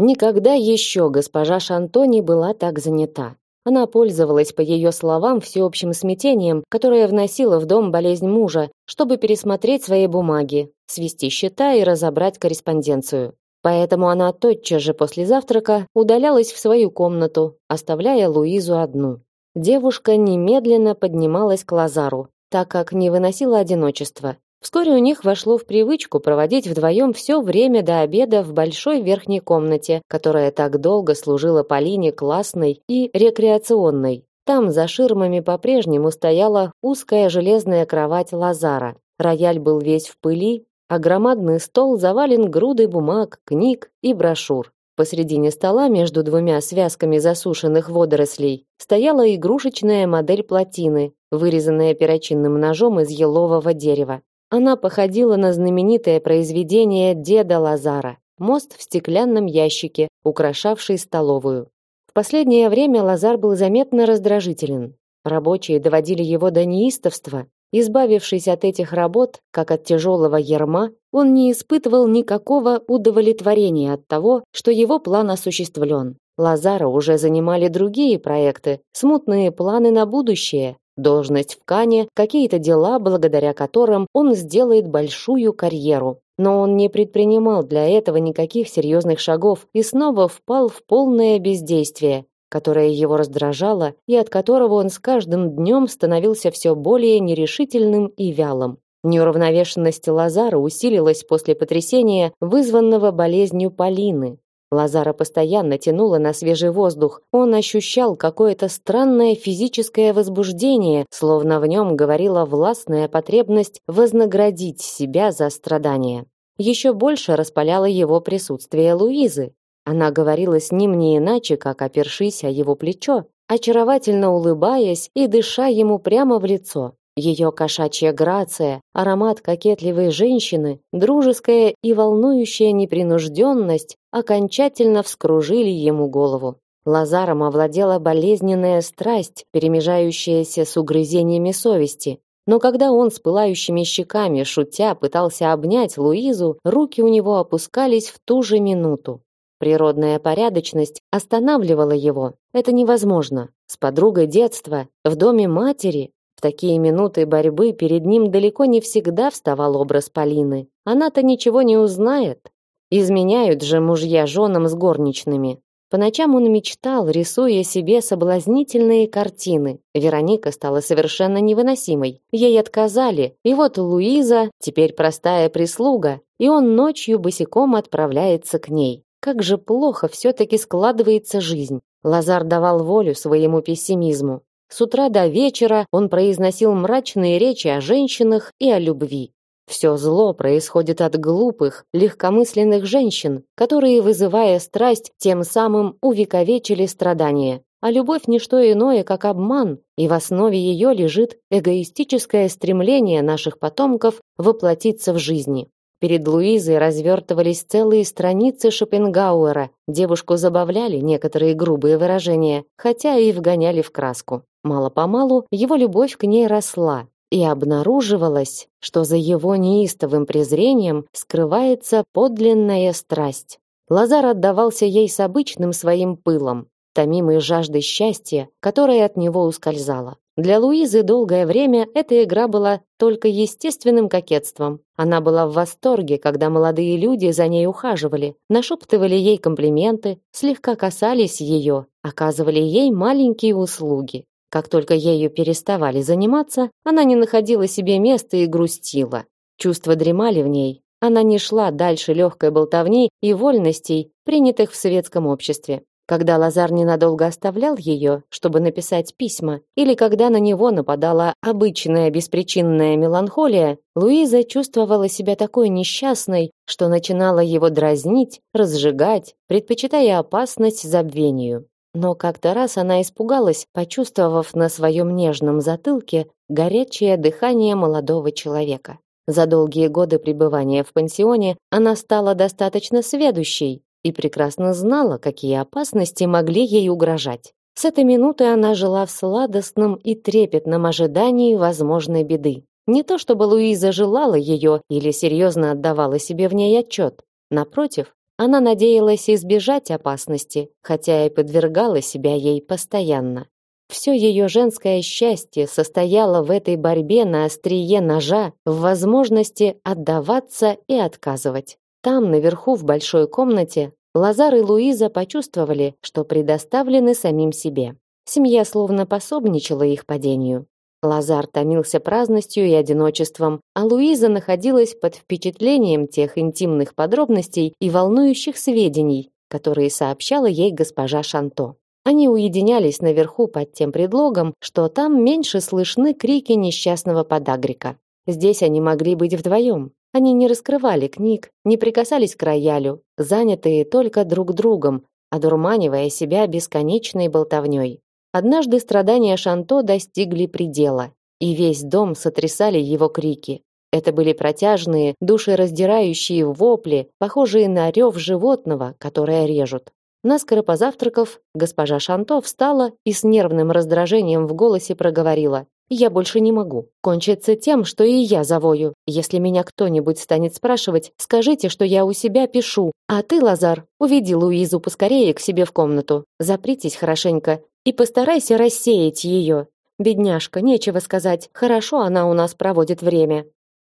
Никогда еще госпожа Шантони была так занята. Она пользовалась, по ее словам, всеобщим смятением, которое вносило в дом болезнь мужа, чтобы пересмотреть свои бумаги, свести счета и разобрать корреспонденцию. Поэтому она тотчас же после завтрака удалялась в свою комнату, оставляя Луизу одну. Девушка немедленно поднималась к Лазару, так как не выносила одиночества. Вскоре у них вошло в привычку проводить вдвоем все время до обеда в большой верхней комнате, которая так долго служила Полине классной и рекреационной. Там за ширмами по-прежнему стояла узкая железная кровать Лазара. Рояль был весь в пыли, а громадный стол завален грудой бумаг, книг и брошюр. Посредине стола между двумя связками засушенных водорослей стояла игрушечная модель плотины, вырезанная перочинным ножом из елового дерева. Она походила на знаменитое произведение деда Лазара «Мост в стеклянном ящике», украшавший столовую. В последнее время Лазар был заметно раздражителен. Рабочие доводили его до неистовства. Избавившись от этих работ, как от тяжелого ярма, он не испытывал никакого удовлетворения от того, что его план осуществлен. Лазара уже занимали другие проекты, смутные планы на будущее, должность в Кане, какие-то дела, благодаря которым он сделает большую карьеру. Но он не предпринимал для этого никаких серьезных шагов и снова впал в полное бездействие, которое его раздражало и от которого он с каждым днем становился все более нерешительным и вялым. Неуравновешенность Лазара усилилась после потрясения, вызванного болезнью Полины, Лазара постоянно тянуло на свежий воздух. Он ощущал какое-то странное физическое возбуждение, словно в нем говорила властная потребность вознаградить себя за страдания. Еще больше распаляло его присутствие Луизы. Она говорила с ним не иначе, как опершись о его плечо, очаровательно улыбаясь и дыша ему прямо в лицо. Ее кошачья грация, аромат кокетливой женщины, дружеская и волнующая непринужденность окончательно вскружили ему голову. Лазаром овладела болезненная страсть, перемежающаяся с угрызениями совести. Но когда он с пылающими щеками, шутя, пытался обнять Луизу, руки у него опускались в ту же минуту. Природная порядочность останавливала его. Это невозможно. С подругой детства, в доме матери, в такие минуты борьбы перед ним далеко не всегда вставал образ Полины. Она-то ничего не узнает. Изменяют же мужья женам с горничными. По ночам он мечтал, рисуя себе соблазнительные картины. Вероника стала совершенно невыносимой. Ей отказали, и вот Луиза, теперь простая прислуга, и он ночью босиком отправляется к ней. Как же плохо все-таки складывается жизнь. Лазар давал волю своему пессимизму. С утра до вечера он произносил мрачные речи о женщинах и о любви. Все зло происходит от глупых, легкомысленных женщин, которые, вызывая страсть, тем самым увековечили страдания. А любовь не что иное, как обман, и в основе ее лежит эгоистическое стремление наших потомков воплотиться в жизни. Перед Луизой развертывались целые страницы Шопенгауэра. Девушку забавляли некоторые грубые выражения, хотя и вгоняли в краску. Мало-помалу его любовь к ней росла, и обнаруживалось, что за его неистовым презрением скрывается подлинная страсть. Лазар отдавался ей с обычным своим пылом, томимой жаждой счастья, которая от него ускользала. Для Луизы долгое время эта игра была только естественным кокетством. Она была в восторге, когда молодые люди за ней ухаживали, нашептывали ей комплименты, слегка касались ее, оказывали ей маленькие услуги. Как только ею переставали заниматься, она не находила себе места и грустила. Чувства дремали в ней. Она не шла дальше легкой болтовни и вольностей, принятых в советском обществе. Когда Лазар ненадолго оставлял ее, чтобы написать письма, или когда на него нападала обычная беспричинная меланхолия, Луиза чувствовала себя такой несчастной, что начинала его дразнить, разжигать, предпочитая опасность забвению. Но как-то раз она испугалась, почувствовав на своем нежном затылке горячее дыхание молодого человека. За долгие годы пребывания в пансионе она стала достаточно сведущей и прекрасно знала, какие опасности могли ей угрожать. С этой минуты она жила в сладостном и трепетном ожидании возможной беды. Не то чтобы Луиза желала ее или серьезно отдавала себе в ней отчет. Напротив, она надеялась избежать опасности, хотя и подвергала себя ей постоянно. Все ее женское счастье состояло в этой борьбе на острие ножа, в возможности отдаваться и отказывать. Там, наверху, в большой комнате, Лазар и Луиза почувствовали, что предоставлены самим себе. Семья словно пособничала их падению. Лазар томился праздностью и одиночеством, а Луиза находилась под впечатлением тех интимных подробностей и волнующих сведений, которые сообщала ей госпожа Шанто. Они уединялись наверху под тем предлогом, что там меньше слышны крики несчастного подагрика. Здесь они могли быть вдвоем. Они не раскрывали книг, не прикасались к роялю, занятые только друг другом, одурманивая себя бесконечной болтовней. Однажды страдания Шанто достигли предела, и весь дом сотрясали его крики. Это были протяжные, душераздирающие вопли, похожие на рев животного, которое режут. Наскоро позавтракав, госпожа Шанто встала и с нервным раздражением в голосе проговорила: "Я больше не могу. Кончится тем, что и я завою. Если меня кто-нибудь станет спрашивать, скажите, что я у себя пишу. А ты, Лазар, уведи Луизу поскорее к себе в комнату. Запритесь хорошенько и постарайся рассеять ее. Бедняжка, нечего сказать. Хорошо она у нас проводит время".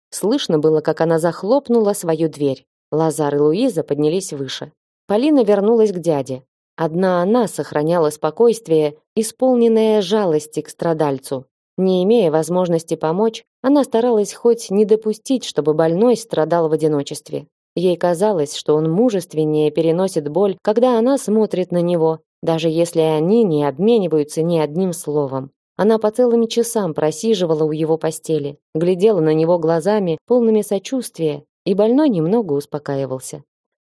Слышно было, как она захлопнула свою дверь. Лазар и Луиза поднялись выше. Полина вернулась к дяде. Одна она сохраняла спокойствие, исполненное жалости к страдальцу. Не имея возможности помочь, она старалась хоть не допустить, чтобы больной страдал в одиночестве. Ей казалось, что он мужественнее переносит боль, когда она смотрит на него, даже если они не обмениваются ни одним словом. Она по целым часам просиживала у его постели, глядела на него глазами, полными сочувствия, и больной немного успокаивался.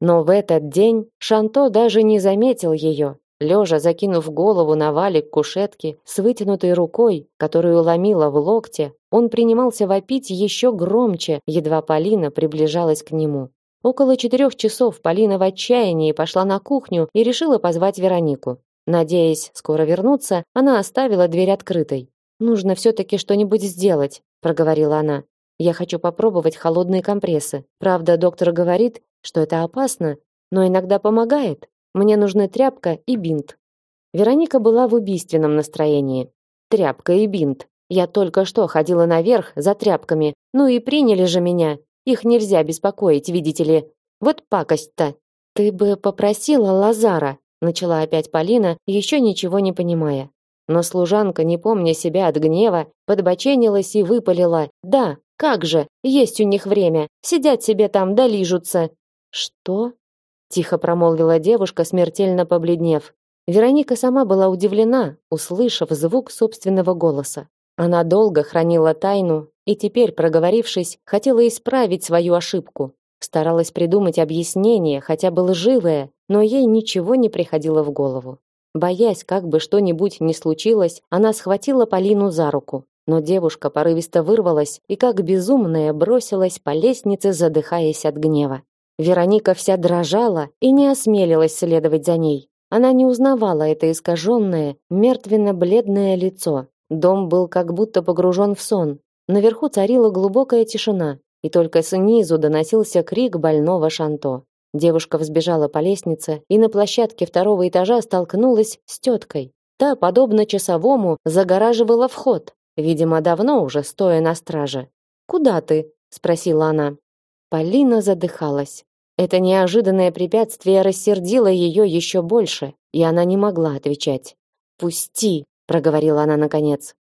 Но в этот день Шанто даже не заметил ее. Лежа, закинув голову на валик кушетки, с вытянутой рукой, которую ломила в локте, он принимался вопить еще громче, едва Полина приближалась к нему. Около четырех часов Полина в отчаянии пошла на кухню и решила позвать Веронику. Надеясь скоро вернуться, она оставила дверь открытой. Нужно все таки что-нибудь сделать, проговорила она. Я хочу попробовать холодные компрессы. Правда, доктор говорит, что это опасно, но иногда помогает. Мне нужны тряпка и бинт. Вероника была в убийственном настроении. Тряпка и бинт. Я только что ходила наверх за тряпками. Ну и приняли же меня. Их нельзя беспокоить, видите ли. Вот пакость-то. Ты бы попросила Лазара, начала опять Полина, еще ничего не понимая. Но служанка, не помня себя от гнева, подбоченилась и выпалила: "Да, как же, есть у них время. Сидят себе там да лижутся". "Что?" Тихо промолвила девушка, смертельно побледнев. Вероника сама была удивлена, услышав звук собственного голоса. Она долго хранила тайну и теперь, проговорившись, хотела исправить свою ошибку. Старалась придумать объяснение, хотя бы лживое, но ей ничего не приходило в голову. Боясь, как бы что-нибудь ни случилось, она схватила Полину за руку, но девушка порывисто вырвалась и как безумная бросилась по лестнице, задыхаясь от гнева. Вероника вся дрожала и не осмелилась следовать за ней. Она не узнавала это искаженное, мертвенно-бледное лицо. Дом был как будто погружен в сон. Наверху царила глубокая тишина, и только снизу доносился крик больного Шанто. Девушка взбежала по лестнице и на площадке второго этажа столкнулась с теткой. Та, подобно часовому, загораживала вход, видимо, давно уже стоя на страже. "Куда ты?" спросила она. Полина задыхалась. Это неожиданное препятствие рассердило ее еще больше, и она не могла отвечать. "Пусти", проговорила она наконец.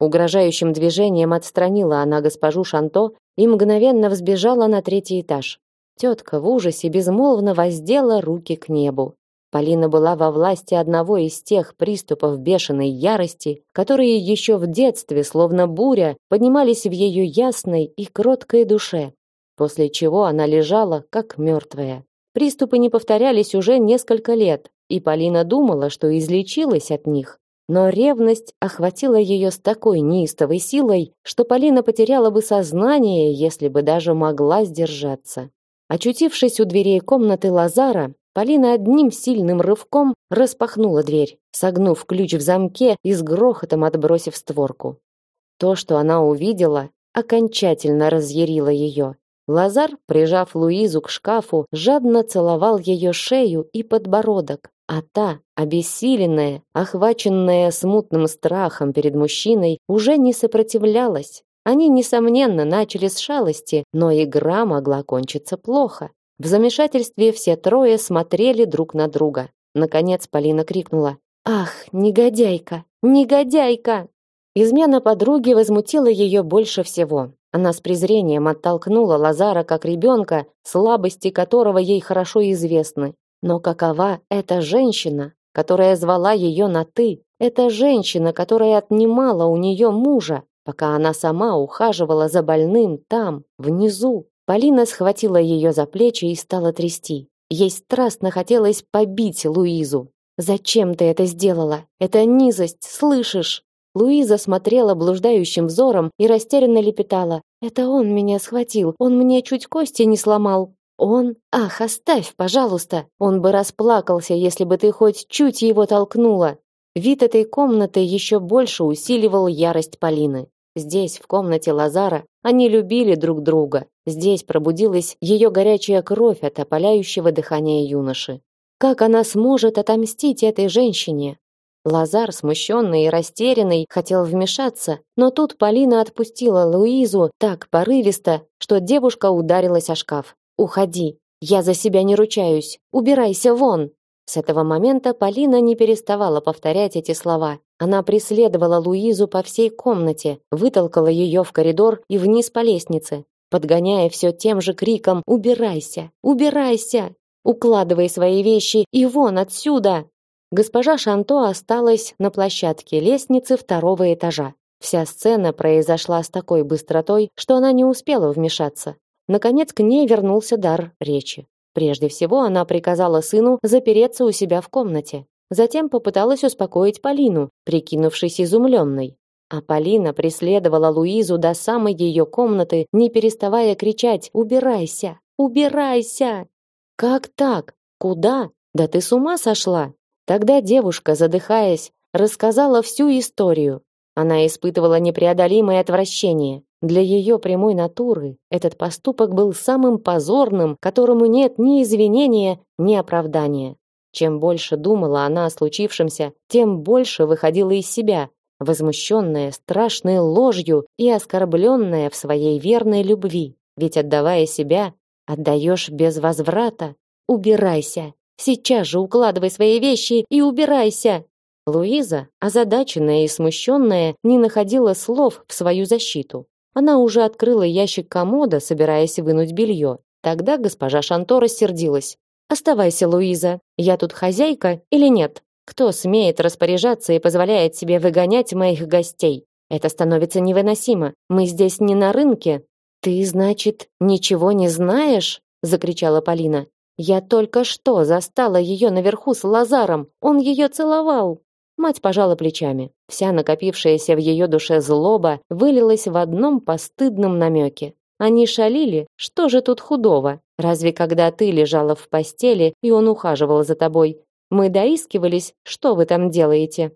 Угрожающим движением отстранила она госпожу Шанто и мгновенно взбежала на третий этаж. Тетка в ужасе безмолвно воздела руки к небу. Полина была во власти одного из тех приступов бешеной ярости, которые еще в детстве, словно буря, поднимались в ее ясной и кроткой душе, после чего она лежала как мертвая. Приступы не повторялись уже несколько лет, и Полина думала, что излечилась от них. Но ревность охватила ее с такой неистовой силой, что Полина потеряла бы сознание, если бы даже могла сдержаться. Очутившись у дверей комнаты Лазара, Полина одним сильным рывком распахнула дверь, согнув ключ в замке и с грохотом отбросив створку. То, что она увидела, окончательно разъярило ее. Лазар, прижав Луизу к шкафу, жадно целовал ее шею и подбородок, а та, обессиленная, охваченная смутным страхом перед мужчиной, уже не сопротивлялась, они, несомненно, начали с шалости, но игра могла кончиться плохо. В замешательстве все трое смотрели друг на друга. Наконец Полина крикнула: "Ах, негодяйка! Негодяйка!" Измена подруги возмутила ее больше всего. Она с презрением оттолкнула Лазара как ребенка, слабости которого ей хорошо известны. Но какова эта женщина, которая звала ее на «ты», эта женщина, которая отнимала у нее мужа, пока она сама ухаживала за больным там, внизу. Полина схватила ее за плечи и стала трясти. Ей страстно хотелось побить Луизу. «Зачем ты это сделала? Это низость, слышишь?» Луиза смотрела блуждающим взором и растерянно лепетала. «Это он меня схватил, он мне чуть кости не сломал». «Он? Ах, оставь, пожалуйста! Он бы расплакался, если бы ты хоть чуть его толкнула!» Вид этой комнаты еще больше усиливал ярость Полины. Здесь, в комнате Лазара, они любили друг друга. Здесь пробудилась ее горячая кровь от опаляющего дыхания юноши. Как она сможет отомстить этой женщине? Лазар, смущенный и растерянный, хотел вмешаться, но тут Полина отпустила Луизу так порывисто, что девушка ударилась о шкаф. «Уходи! Я за себя не ручаюсь! Убирайся вон!» С этого момента Полина не переставала повторять эти слова. Она преследовала Луизу по всей комнате, вытолкала ее в коридор и вниз по лестнице, подгоняя все тем же криком «Убирайся! Убирайся! Укладывай свои вещи и вон отсюда!» Госпожа Шанто осталась на площадке лестницы второго этажа. Вся сцена произошла с такой быстротой, что она не успела вмешаться. Наконец к ней вернулся дар речи. Прежде всего она приказала сыну запереться у себя в комнате. Затем попыталась успокоить Полину, прикинувшись изумленной. А Полина преследовала Луизу до самой ее комнаты, не переставая кричать «Убирайся! Убирайся!» «Как так? Куда? Да ты с ума сошла!» Тогда девушка, задыхаясь, рассказала всю историю. Она испытывала непреодолимое отвращение. Для ее прямой натуры этот поступок был самым позорным, которому нет ни извинения, ни оправдания. Чем больше думала она о случившемся, тем больше выходила из себя, возмущенная страшной ложью и оскорбленная в своей верной любви. Ведь отдавая себя, отдаешь без возврата. Убирайся. Сейчас же укладывай свои вещи и убирайся. Луиза, озадаченная и смущенная, не находила слов в свою защиту. Она уже открыла ящик комода, собираясь вынуть белье. Тогда госпожа Шанто рассердилась. «Оставайся, Луиза. Я тут хозяйка или нет? Кто смеет распоряжаться и позволяет себе выгонять моих гостей? Это становится невыносимо. Мы здесь не на рынке». «Ты, значит, ничего не знаешь?» – закричала Полина. «Я только что застала ее наверху с Лазаром. Он ее целовал». Мать пожала плечами. Вся накопившаяся в ее душе злоба вылилась в одном постыдном намеке. Они шалили, что же тут худого? Разве когда ты лежала в постели, и он ухаживал за тобой, мы доискивались, что вы там делаете?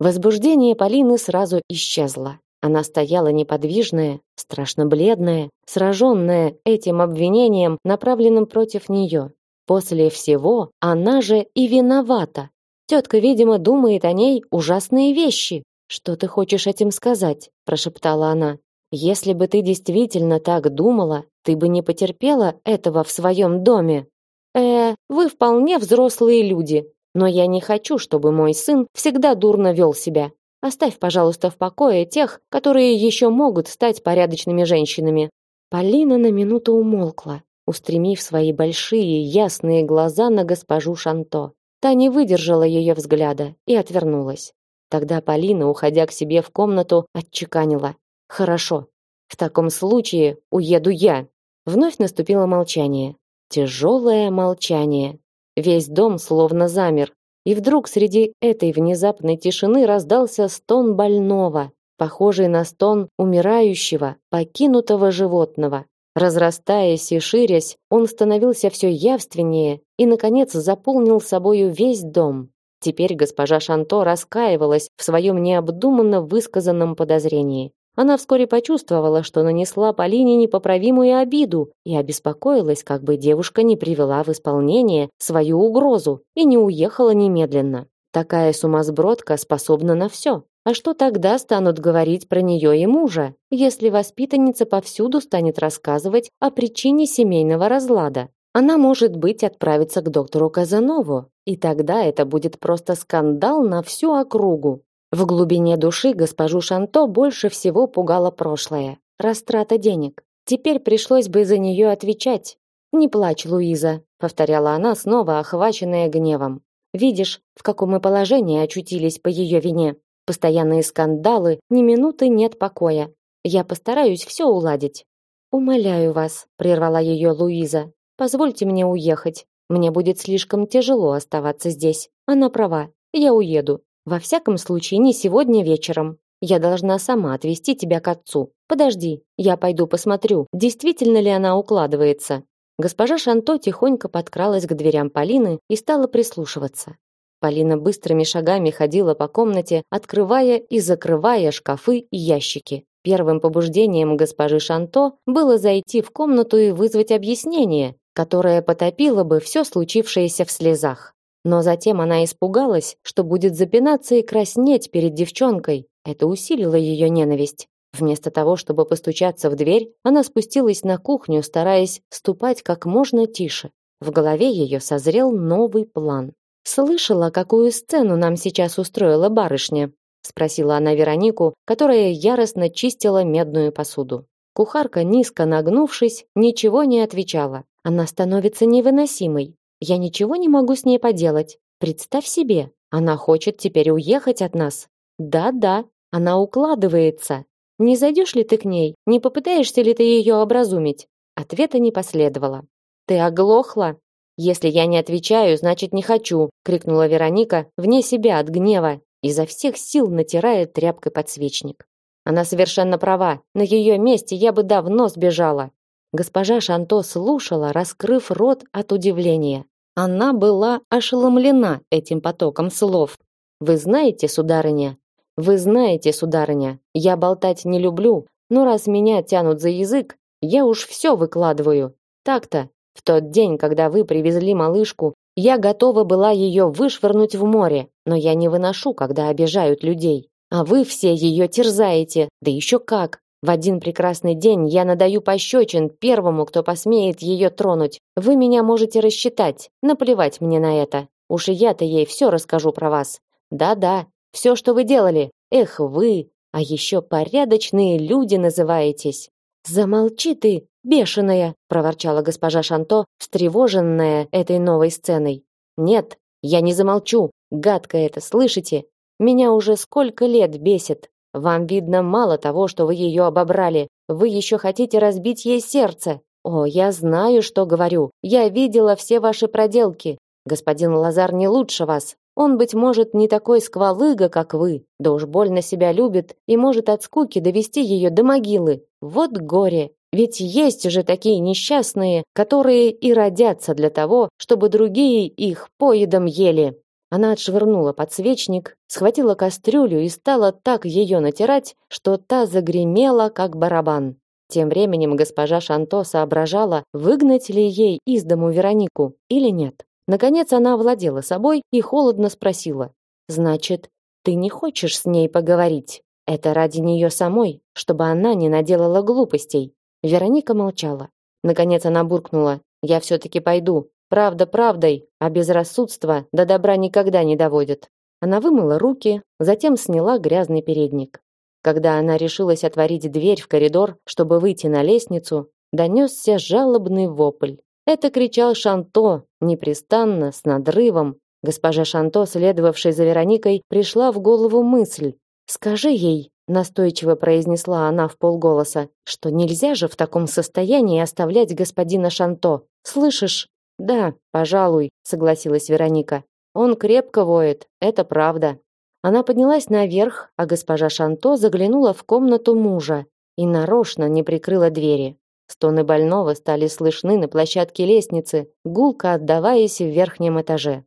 Возбуждение Полины сразу исчезло. Она стояла неподвижная, страшно бледная, сраженная этим обвинением, направленным против нее. После всего она же и виновата. Тетка, видимо, думает о ней ужасные вещи. Что ты хочешь этим сказать? прошептала она. Если бы ты действительно так думала, ты бы не потерпела этого в своем доме. Э, вы вполне взрослые люди, но я не хочу, чтобы мой сын всегда дурно вел себя. Оставь, пожалуйста, в покое тех, которые еще могут стать порядочными женщинами. Полина на минуту умолкла, устремив свои большие ясные глаза на госпожу Шанто. Та не выдержала ее взгляда и отвернулась. Тогда Полина, уходя к себе в комнату, отчеканила: "Хорошо. В таком случае уеду я". Вновь наступило молчание. Тяжелое молчание. Весь дом словно замер, и вдруг среди этой внезапной тишины раздался стон больного, похожий на стон умирающего, покинутого животного. Разрастаясь и ширясь, он становился все явственнее и, наконец, заполнил собою весь дом. Теперь госпожа Шанто раскаивалась в своем необдуманно высказанном подозрении. Она вскоре почувствовала, что нанесла Полине непоправимую обиду и обеспокоилась, как бы девушка не привела в исполнение свою угрозу и не уехала немедленно. Такая сумасбродка способна на все. А что тогда станут говорить про нее и мужа, если воспитанница повсюду станет рассказывать о причине семейного разлада? Она, может быть, отправится к доктору Казанову, и тогда это будет просто скандал на всю округу. В глубине души госпожу Шанто больше всего пугало прошлое. Растрата денег. Теперь пришлось бы за нее отвечать. «Не плачь, Луиза», — повторяла она, снова охваченная гневом. «Видишь, в каком мы положении очутились по ее вине. Постоянные скандалы, ни минуты нет покоя. Я постараюсь все уладить». «Умоляю вас», — прервала ее Луиза. «Позвольте мне уехать. Мне будет слишком тяжело оставаться здесь. Она права. Я уеду. Во всяком случае, не сегодня вечером. Я должна сама отвезти тебя к отцу. Подожди, я пойду посмотрю, действительно ли она укладывается. Госпожа Шанто тихонько подкралась к дверям Полины и стала прислушиваться. Полина быстрыми шагами ходила по комнате, открывая и закрывая шкафы и ящики. Первым побуждением госпожи Шанто было зайти в комнату и вызвать объяснение, которое потопило бы все случившееся в слезах. Но затем она испугалась, что будет запинаться и краснеть перед девчонкой. Это усилило ее ненависть. Вместо того, чтобы постучаться в дверь, она спустилась на кухню, стараясь ступать как можно тише. В голове ее созрел новый план. Слышала, какую сцену нам сейчас устроила барышня, спросила она Веронику, которая яростно чистила медную посуду. Кухарка, низко нагнувшись, ничего не отвечала. Она становится невыносимой. Я ничего не могу с ней поделать. Представь себе, она хочет теперь уехать от нас. Да-да, она укладывается. Не зайдешь ли ты к ней? Не попытаешься ли ты ее образумить? Ответа не последовало. Ты оглохла? Если я не отвечаю, значит не хочу, крикнула Вероника, вне себя от гнева, изо всех сил натирая тряпкой подсвечник. Она совершенно права. На ее месте я бы давно сбежала. Госпожа Шанто слушала, раскрыв рот от удивления. Она была ошеломлена этим потоком слов. Вы знаете, сударыня, вы знаете, сударыня, я болтать не люблю, но раз меня тянут за язык, я уж все выкладываю. Так-то, в тот день, когда вы привезли малышку, я готова была ее вышвырнуть в море, но я не выношу, когда обижают людей. А вы все ее терзаете, да еще как. В один прекрасный день я надаю пощечин первому, кто посмеет ее тронуть. Вы меня можете рассчитать, наплевать мне на это. Уж и я-то ей все расскажу про вас. Да-да, все, что вы делали. Эх, вы, а еще порядочные люди называетесь. Замолчи ты, бешеная, проворчала госпожа Шанто, встревоженная этой новой сценой. Нет, я не замолчу. Гадко это, слышите? Меня уже сколько лет бесит. Вам видно мало того, что вы ее обобрали. Вы еще хотите разбить ей сердце. О, я знаю, что говорю. Я видела все ваши проделки. Господин Лазар не лучше вас. Он быть может не такой сквалыга, как вы, да уж больно себя любит и может от скуки довести ее до могилы. Вот горе. Ведь есть же такие несчастные, которые и родятся для того, чтобы другие их поедом ели. Она отшвырнула подсвечник, схватила кастрюлю и стала так ее натирать, что та загремела, как барабан. Тем временем госпожа Шанто соображала, выгнать ли ей из дому Веронику или нет. Наконец она овладела собой и холодно спросила: "Значит, ты не хочешь с ней поговорить? Это ради нее самой, чтобы она не наделала глупостей?" Вероника молчала. Наконец она буркнула: "Я все таки пойду. Правда правдой, а безрассудство до добра никогда не доводит. Она вымыла руки, затем сняла грязный передник. Когда она решилась отворить дверь в коридор, чтобы выйти на лестницу, донесся жалобный вопль. Это кричал Шанто, непрестанно, с надрывом. Госпожа Шанто, следовавшая за Вероникой, пришла в голову мысль: "Скажи ей", настойчиво произнесла она в полголоса, "что нельзя же в таком состоянии оставлять господина Шанто. Слышишь? Да, пожалуй, согласилась Вероника. Он крепко воет, это правда. Она поднялась наверх, а госпожа Шанто заглянула в комнату мужа и нарочно не прикрыла двери. Стоны больного стали слышны на площадке лестницы, гулко отдаваясь в верхнем этаже.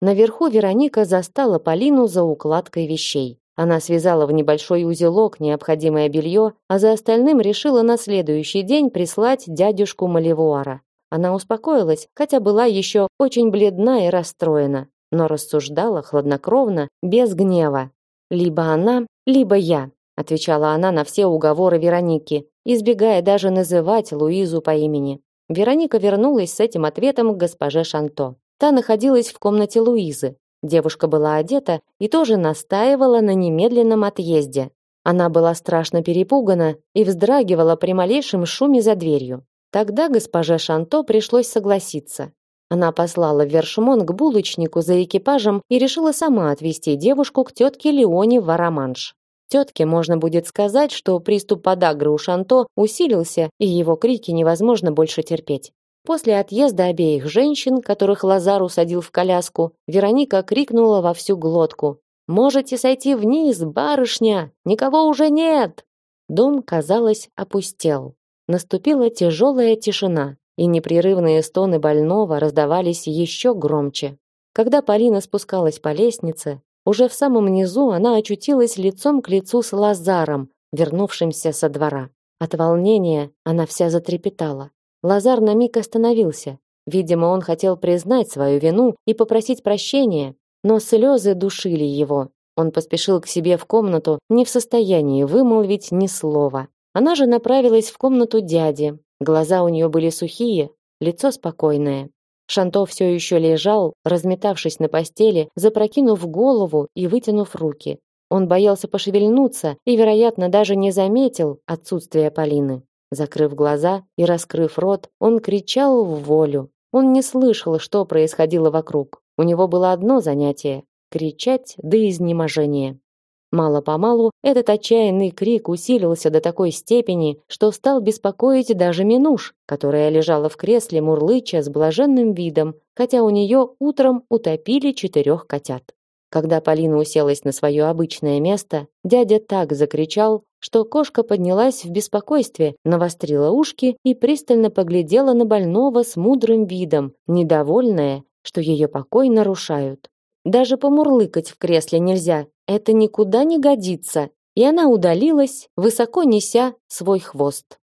Наверху Вероника застала Полину за укладкой вещей. Она связала в небольшой узелок необходимое белье, а за остальным решила на следующий день прислать дядюшку Маливуара. Она успокоилась, хотя была еще очень бледна и расстроена, но рассуждала хладнокровно, без гнева. Либо она, либо я, отвечала она на все уговоры Вероники, избегая даже называть Луизу по имени. Вероника вернулась с этим ответом к госпоже Шанто. Та находилась в комнате Луизы. Девушка была одета и тоже настаивала на немедленном отъезде. Она была страшно перепугана и вздрагивала при малейшем шуме за дверью. Тогда госпоже Шанто пришлось согласиться. Она послала Вершмон к булочнику за экипажем и решила сама отвезти девушку к тетке Леоне в Араманш. Тетке можно будет сказать, что приступ подагры у Шанто усилился, и его крики невозможно больше терпеть. После отъезда обеих женщин, которых Лазар усадил в коляску, Вероника крикнула во всю глотку: "Можете сойти вниз, барышня, никого уже нет!" Дом, казалось, опустел. Наступила тяжелая тишина, и непрерывные стоны больного раздавались еще громче. Когда Полина спускалась по лестнице, уже в самом низу она очутилась лицом к лицу с Лазаром, вернувшимся со двора. От волнения она вся затрепетала. Лазар на миг остановился. Видимо, он хотел признать свою вину и попросить прощения, но слезы душили его. Он поспешил к себе в комнату, не в состоянии вымолвить ни слова. Она же направилась в комнату дяди. Глаза у нее были сухие, лицо спокойное. Шанто все еще лежал, разметавшись на постели, запрокинув голову и вытянув руки. Он боялся пошевельнуться и, вероятно, даже не заметил отсутствия Полины. Закрыв глаза и раскрыв рот, он кричал в волю. Он не слышал, что происходило вокруг. У него было одно занятие кричать до изнеможения. Мало-помалу этот отчаянный крик усилился до такой степени, что стал беспокоить даже Минуш, которая лежала в кресле мурлыча с блаженным видом, хотя у нее утром утопили четырех котят. Когда Полина уселась на свое обычное место, дядя так закричал, что кошка поднялась в беспокойстве, навострила ушки и пристально поглядела на больного с мудрым видом, недовольная, что ее покой нарушают. Даже помурлыкать в кресле нельзя, это никуда не годится. И она удалилась, высоко неся свой хвост.